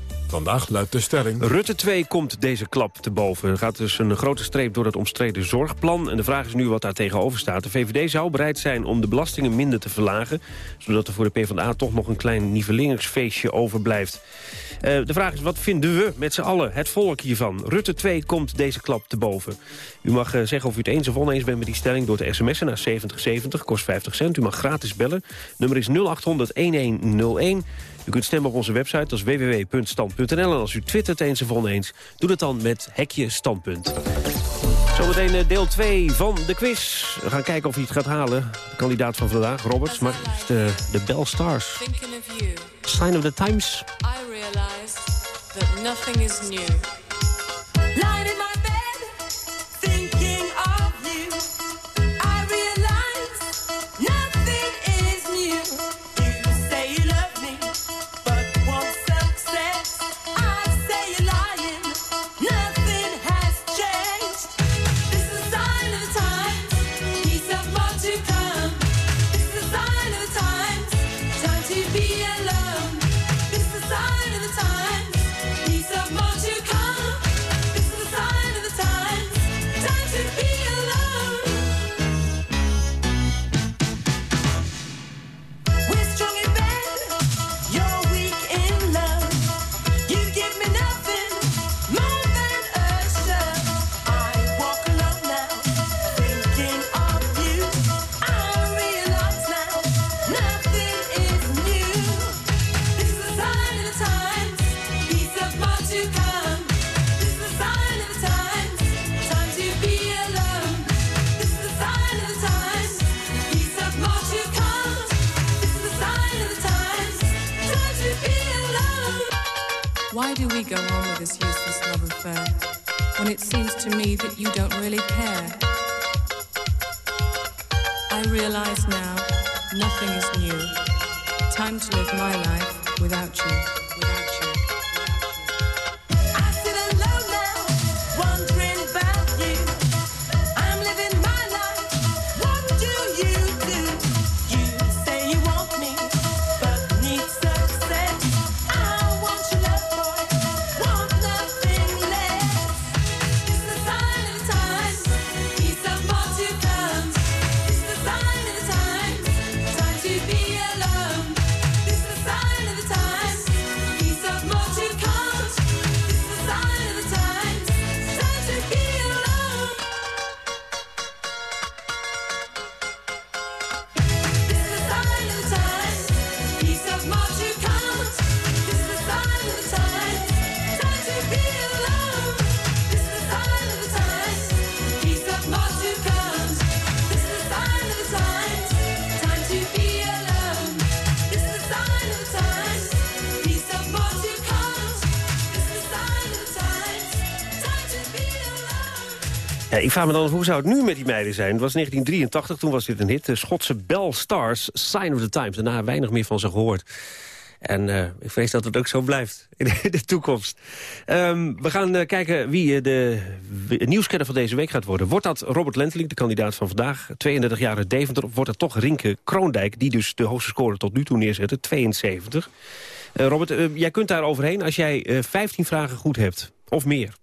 Vandaag luidt de stelling... Rutte 2 komt deze klap te boven. Er gaat dus een grote streep door het omstreden zorgplan. En de vraag is nu wat daar tegenover staat. De VVD zou bereid zijn om de belastingen minder te verlagen... zodat er voor de PvdA toch nog een klein nivelleringsfeestje overblijft. Uh, de vraag is, wat vinden we met z'n allen, het volk hiervan? Rutte 2 komt deze klap te boven. U mag uh, zeggen of u het eens of oneens bent met die stelling... door te sms'en naar 7070, kost 50 cent. U mag gratis bellen. Nummer is 0800-1101. U kunt stemmen op onze website, dat is www.stand.nl. En als u twittert eens of oneens, doe het dan met hekje standpunt. Zometeen deel 2 van de quiz. We gaan kijken of hij het gaat halen. De kandidaat van vandaag, Roberts, maar de, de Bell Stars. Sign of the Times. I realize that nothing is new. Ja, ik vraag me dan af, hoe zou het nu met die meiden zijn? Het was 1983, toen was dit een hit. De Schotse Bell Stars, Sign of the Times. Daarna weinig meer van ze gehoord. En eh, ik vrees dat het ook zo blijft in de toekomst. Ehm, we gaan eh, kijken wie eh, de nieuwskenner van deze week gaat worden. Wordt dat Robert Lenteling, de kandidaat van vandaag, 32 jaar Deventer... of wordt dat toch Rinke Kroondijk, die dus de hoogste score tot nu toe neerzette, 72? Eh, Robert, jij kunt daar overheen als jij eh 15 vragen goed hebt, of meer.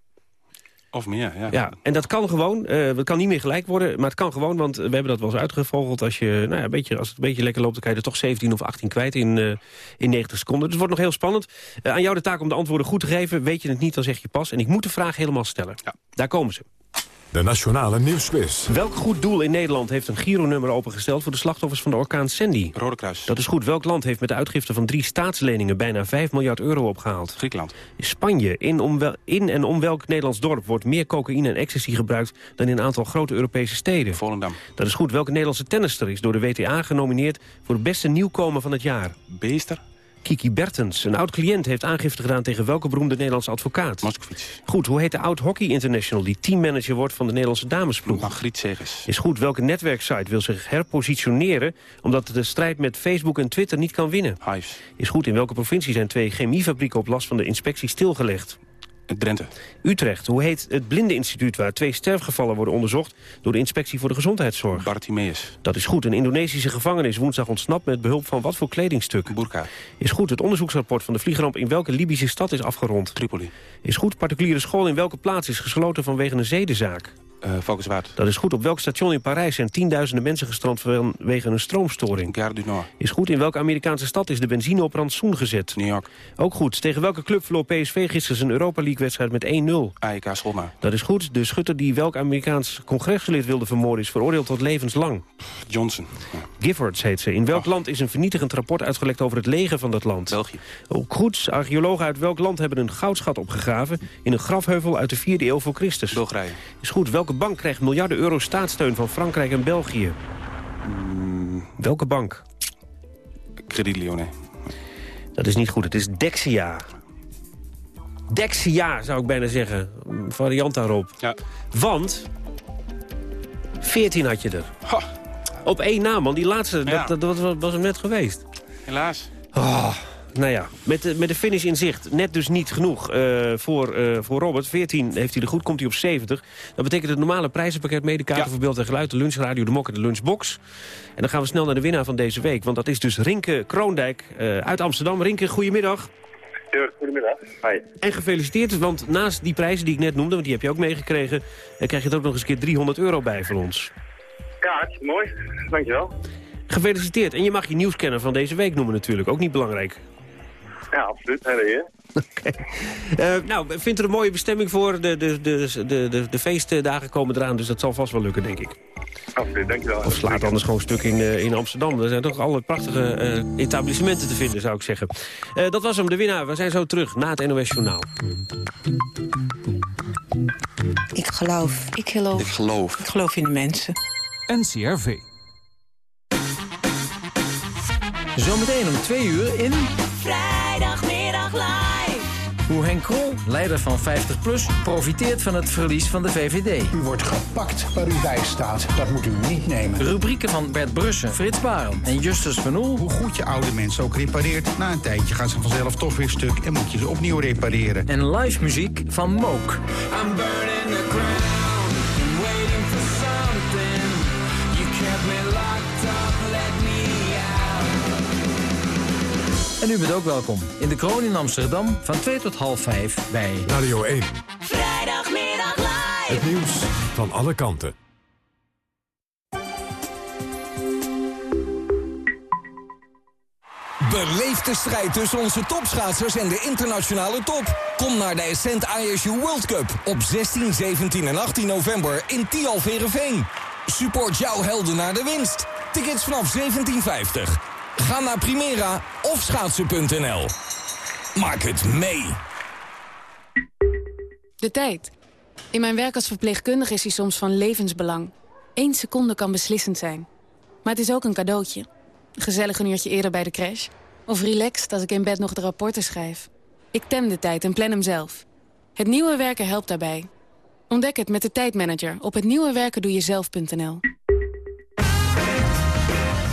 Of meer, ja. Ja, en dat kan gewoon. eh het kan niet meer gelijk worden, maar het kan gewoon. Want we hebben dat wel eens uitgevogeld. Als, je, nou ja, een beetje, als het een beetje lekker loopt, dan kan je er toch 17 of 18 kwijt in, eh, in 90 seconden. Dus het wordt nog heel spannend. Eh, aan jou de taak om de antwoorden goed te geven. Weet je het niet, dan zeg je pas. En ik moet de vraag helemaal stellen. Daar komen ze. De Nationale Nieuwsquiz. Welk goed doel in Nederland heeft een gironummer opengesteld... voor de slachtoffers van de orkaan Sandy? Rode Kruis. Dat is goed. Welk land heeft met de uitgifte van drie staatsleningen... bijna 5 miljard euro opgehaald? Griekenland. Spanje. In, om wel- in en om welk Nederlands dorp wordt meer cocaïne en ecstasy gebruikt... dan in een aantal grote Europese steden? Volendam. Dat is goed. Welke Nederlandse tennister is door de WTA genomineerd... voor de beste nieuwkomer van het jaar? Beester. Kiki Bertens. Een oud-cliënt heeft aangifte gedaan tegen welke beroemde Nederlandse advocaat? Moskowitz. Goed, hoe heet de oud-hockey international die teammanager wordt van de Nederlandse damesploeg? Margriet Segers. Is goed, welke netwerksite wil zich herpositioneren... omdat de strijd met Facebook en Twitter niet kan winnen? Hives. Is goed, in welke provincie zijn twee chemiefabrieken op last van de inspectie stilgelegd? Drenthe. Utrecht, hoe heet het blindeninstituut waar twee sterfgevallen worden onderzocht... door de inspectie voor de gezondheidszorg? Bartimeus. Dat is goed, een Indonesische gevangene is woensdag ontsnapt met behulp van wat voor kledingstuk? Burka. Is goed, het onderzoeksrapport van de vliegramp in welke Libische stad is afgerond? Tripoli. Is goed, particuliere school in welke plaats is gesloten vanwege een zedenzaak? Uh. Dat is goed. Op welk station in Parijs zijn tienduizenden mensen gestrand vanwege een stroomstoring? Gare du Nord. Is goed. In welke Amerikaanse stad is de benzine op rantsoen gezet? New York. Ook goed. Tegen welke club verloor PSV gisteren zijn Europa League wedstrijd met 1-0? AEK Scholma. Dat is goed. De schutter die welk Amerikaans congreslid wilde vermoorden is veroordeeld tot levenslang. Johnson. Ja. Giffords heet ze. In welk land is een vernietigend rapport uitgelekt over het leger van dat land? België. Ook goed. Archeologen uit welk land hebben een goudschat opgegraven in een grafheuvel uit de 4e eeuw voor Christus? Bulgarije. Is goed. Welke bank krijgt miljarden euro staatssteun van Frankrijk en België? Mm, Welke bank? Credit Lyonnais. Dat is niet goed. Het is Dexia. Dexia, zou ik bijna zeggen. Een variant daarop. Ja. Want... 14 had je er. Ha. Op één naam, man. Die laatste, Ja. dat, dat, was, was hem net geweest. Helaas. Oh, nou ja, met de, met de finish in zicht. Net dus niet genoeg eh, voor, eh, voor Robert. 14 heeft hij er goed, komt hij op 70. Dat betekent het normale prijzenpakket mede kaarten Ja. voor beeld en geluid... de lunchradio, de mok en de lunchbox. En dan gaan we snel naar de winnaar van deze week. Want dat is dus Rinke Kroondijk eh, uit Amsterdam. Rinke, goedemiddag. Ja, goedemiddag. Hi. En gefeliciteerd, want naast die prijzen die ik net noemde... want die heb je ook meegekregen... krijg je er ook nog eens een keer 300 euro bij van ons. Ja, mooi. Dankjewel. Gefeliciteerd. En je mag je nieuwskenner van deze week noemen natuurlijk. Ook niet belangrijk. Ja, absoluut. Hele eer. Eh, nou, vindt er een mooie bestemming voor. De, de, de, de, de, de feestdagen komen eraan, dus dat zal vast wel lukken, denk ik. Absoluut, dankjewel. Of slaat anders gewoon stuk in, eh, in Amsterdam. Er zijn toch alle prachtige eh, etablissementen te vinden, zou ik zeggen. Eh, dat was hem, de winnaar. We zijn zo terug na het NOS Journaal. Ik geloof. Ik geloof. Ik geloof. Ik geloof in de mensen. NCRV. Zometeen om twee uur in... Vrijdagmiddag live. Hoe Henk Krol, leider van 50PLUS, profiteert van het verlies van de VVD. U wordt gepakt waar u bij staat. Dat moet u niet nemen. Rubrieken van Bert Brussen, Frits Barend en Justus Van Oel. Hoe goed je oude mensen ook repareert... na een tijdje gaan ze vanzelf toch weer stuk en moet je ze opnieuw repareren. En live muziek van Mook. I'm burning the ground En u bent ook welkom in de Kroon in Amsterdam van 2 tot half 5 bij Radio 1. Vrijdagmiddag live. Het nieuws van alle kanten. Beleef de strijd tussen onze topschaatsers en de internationale top. Kom naar de Ascent ISU World Cup op 16, 17 en 18 november in Tialverenveen. Support jouw helden naar de winst. Tickets vanaf 17,50. Ga naar Primera of schaatsen.nl. Maak het mee. De tijd. In mijn werk als verpleegkundige is die soms van levensbelang. Eén seconde kan beslissend zijn. Maar het is ook een cadeautje. Gezellig een uurtje eerder bij de crash. Of relaxed als ik in bed nog de rapporten schrijf. Ik tem de tijd en plan hem zelf. Het nieuwe werken helpt daarbij. Ontdek het met de tijdmanager op hetnieuwewerkendoejezelf.nl.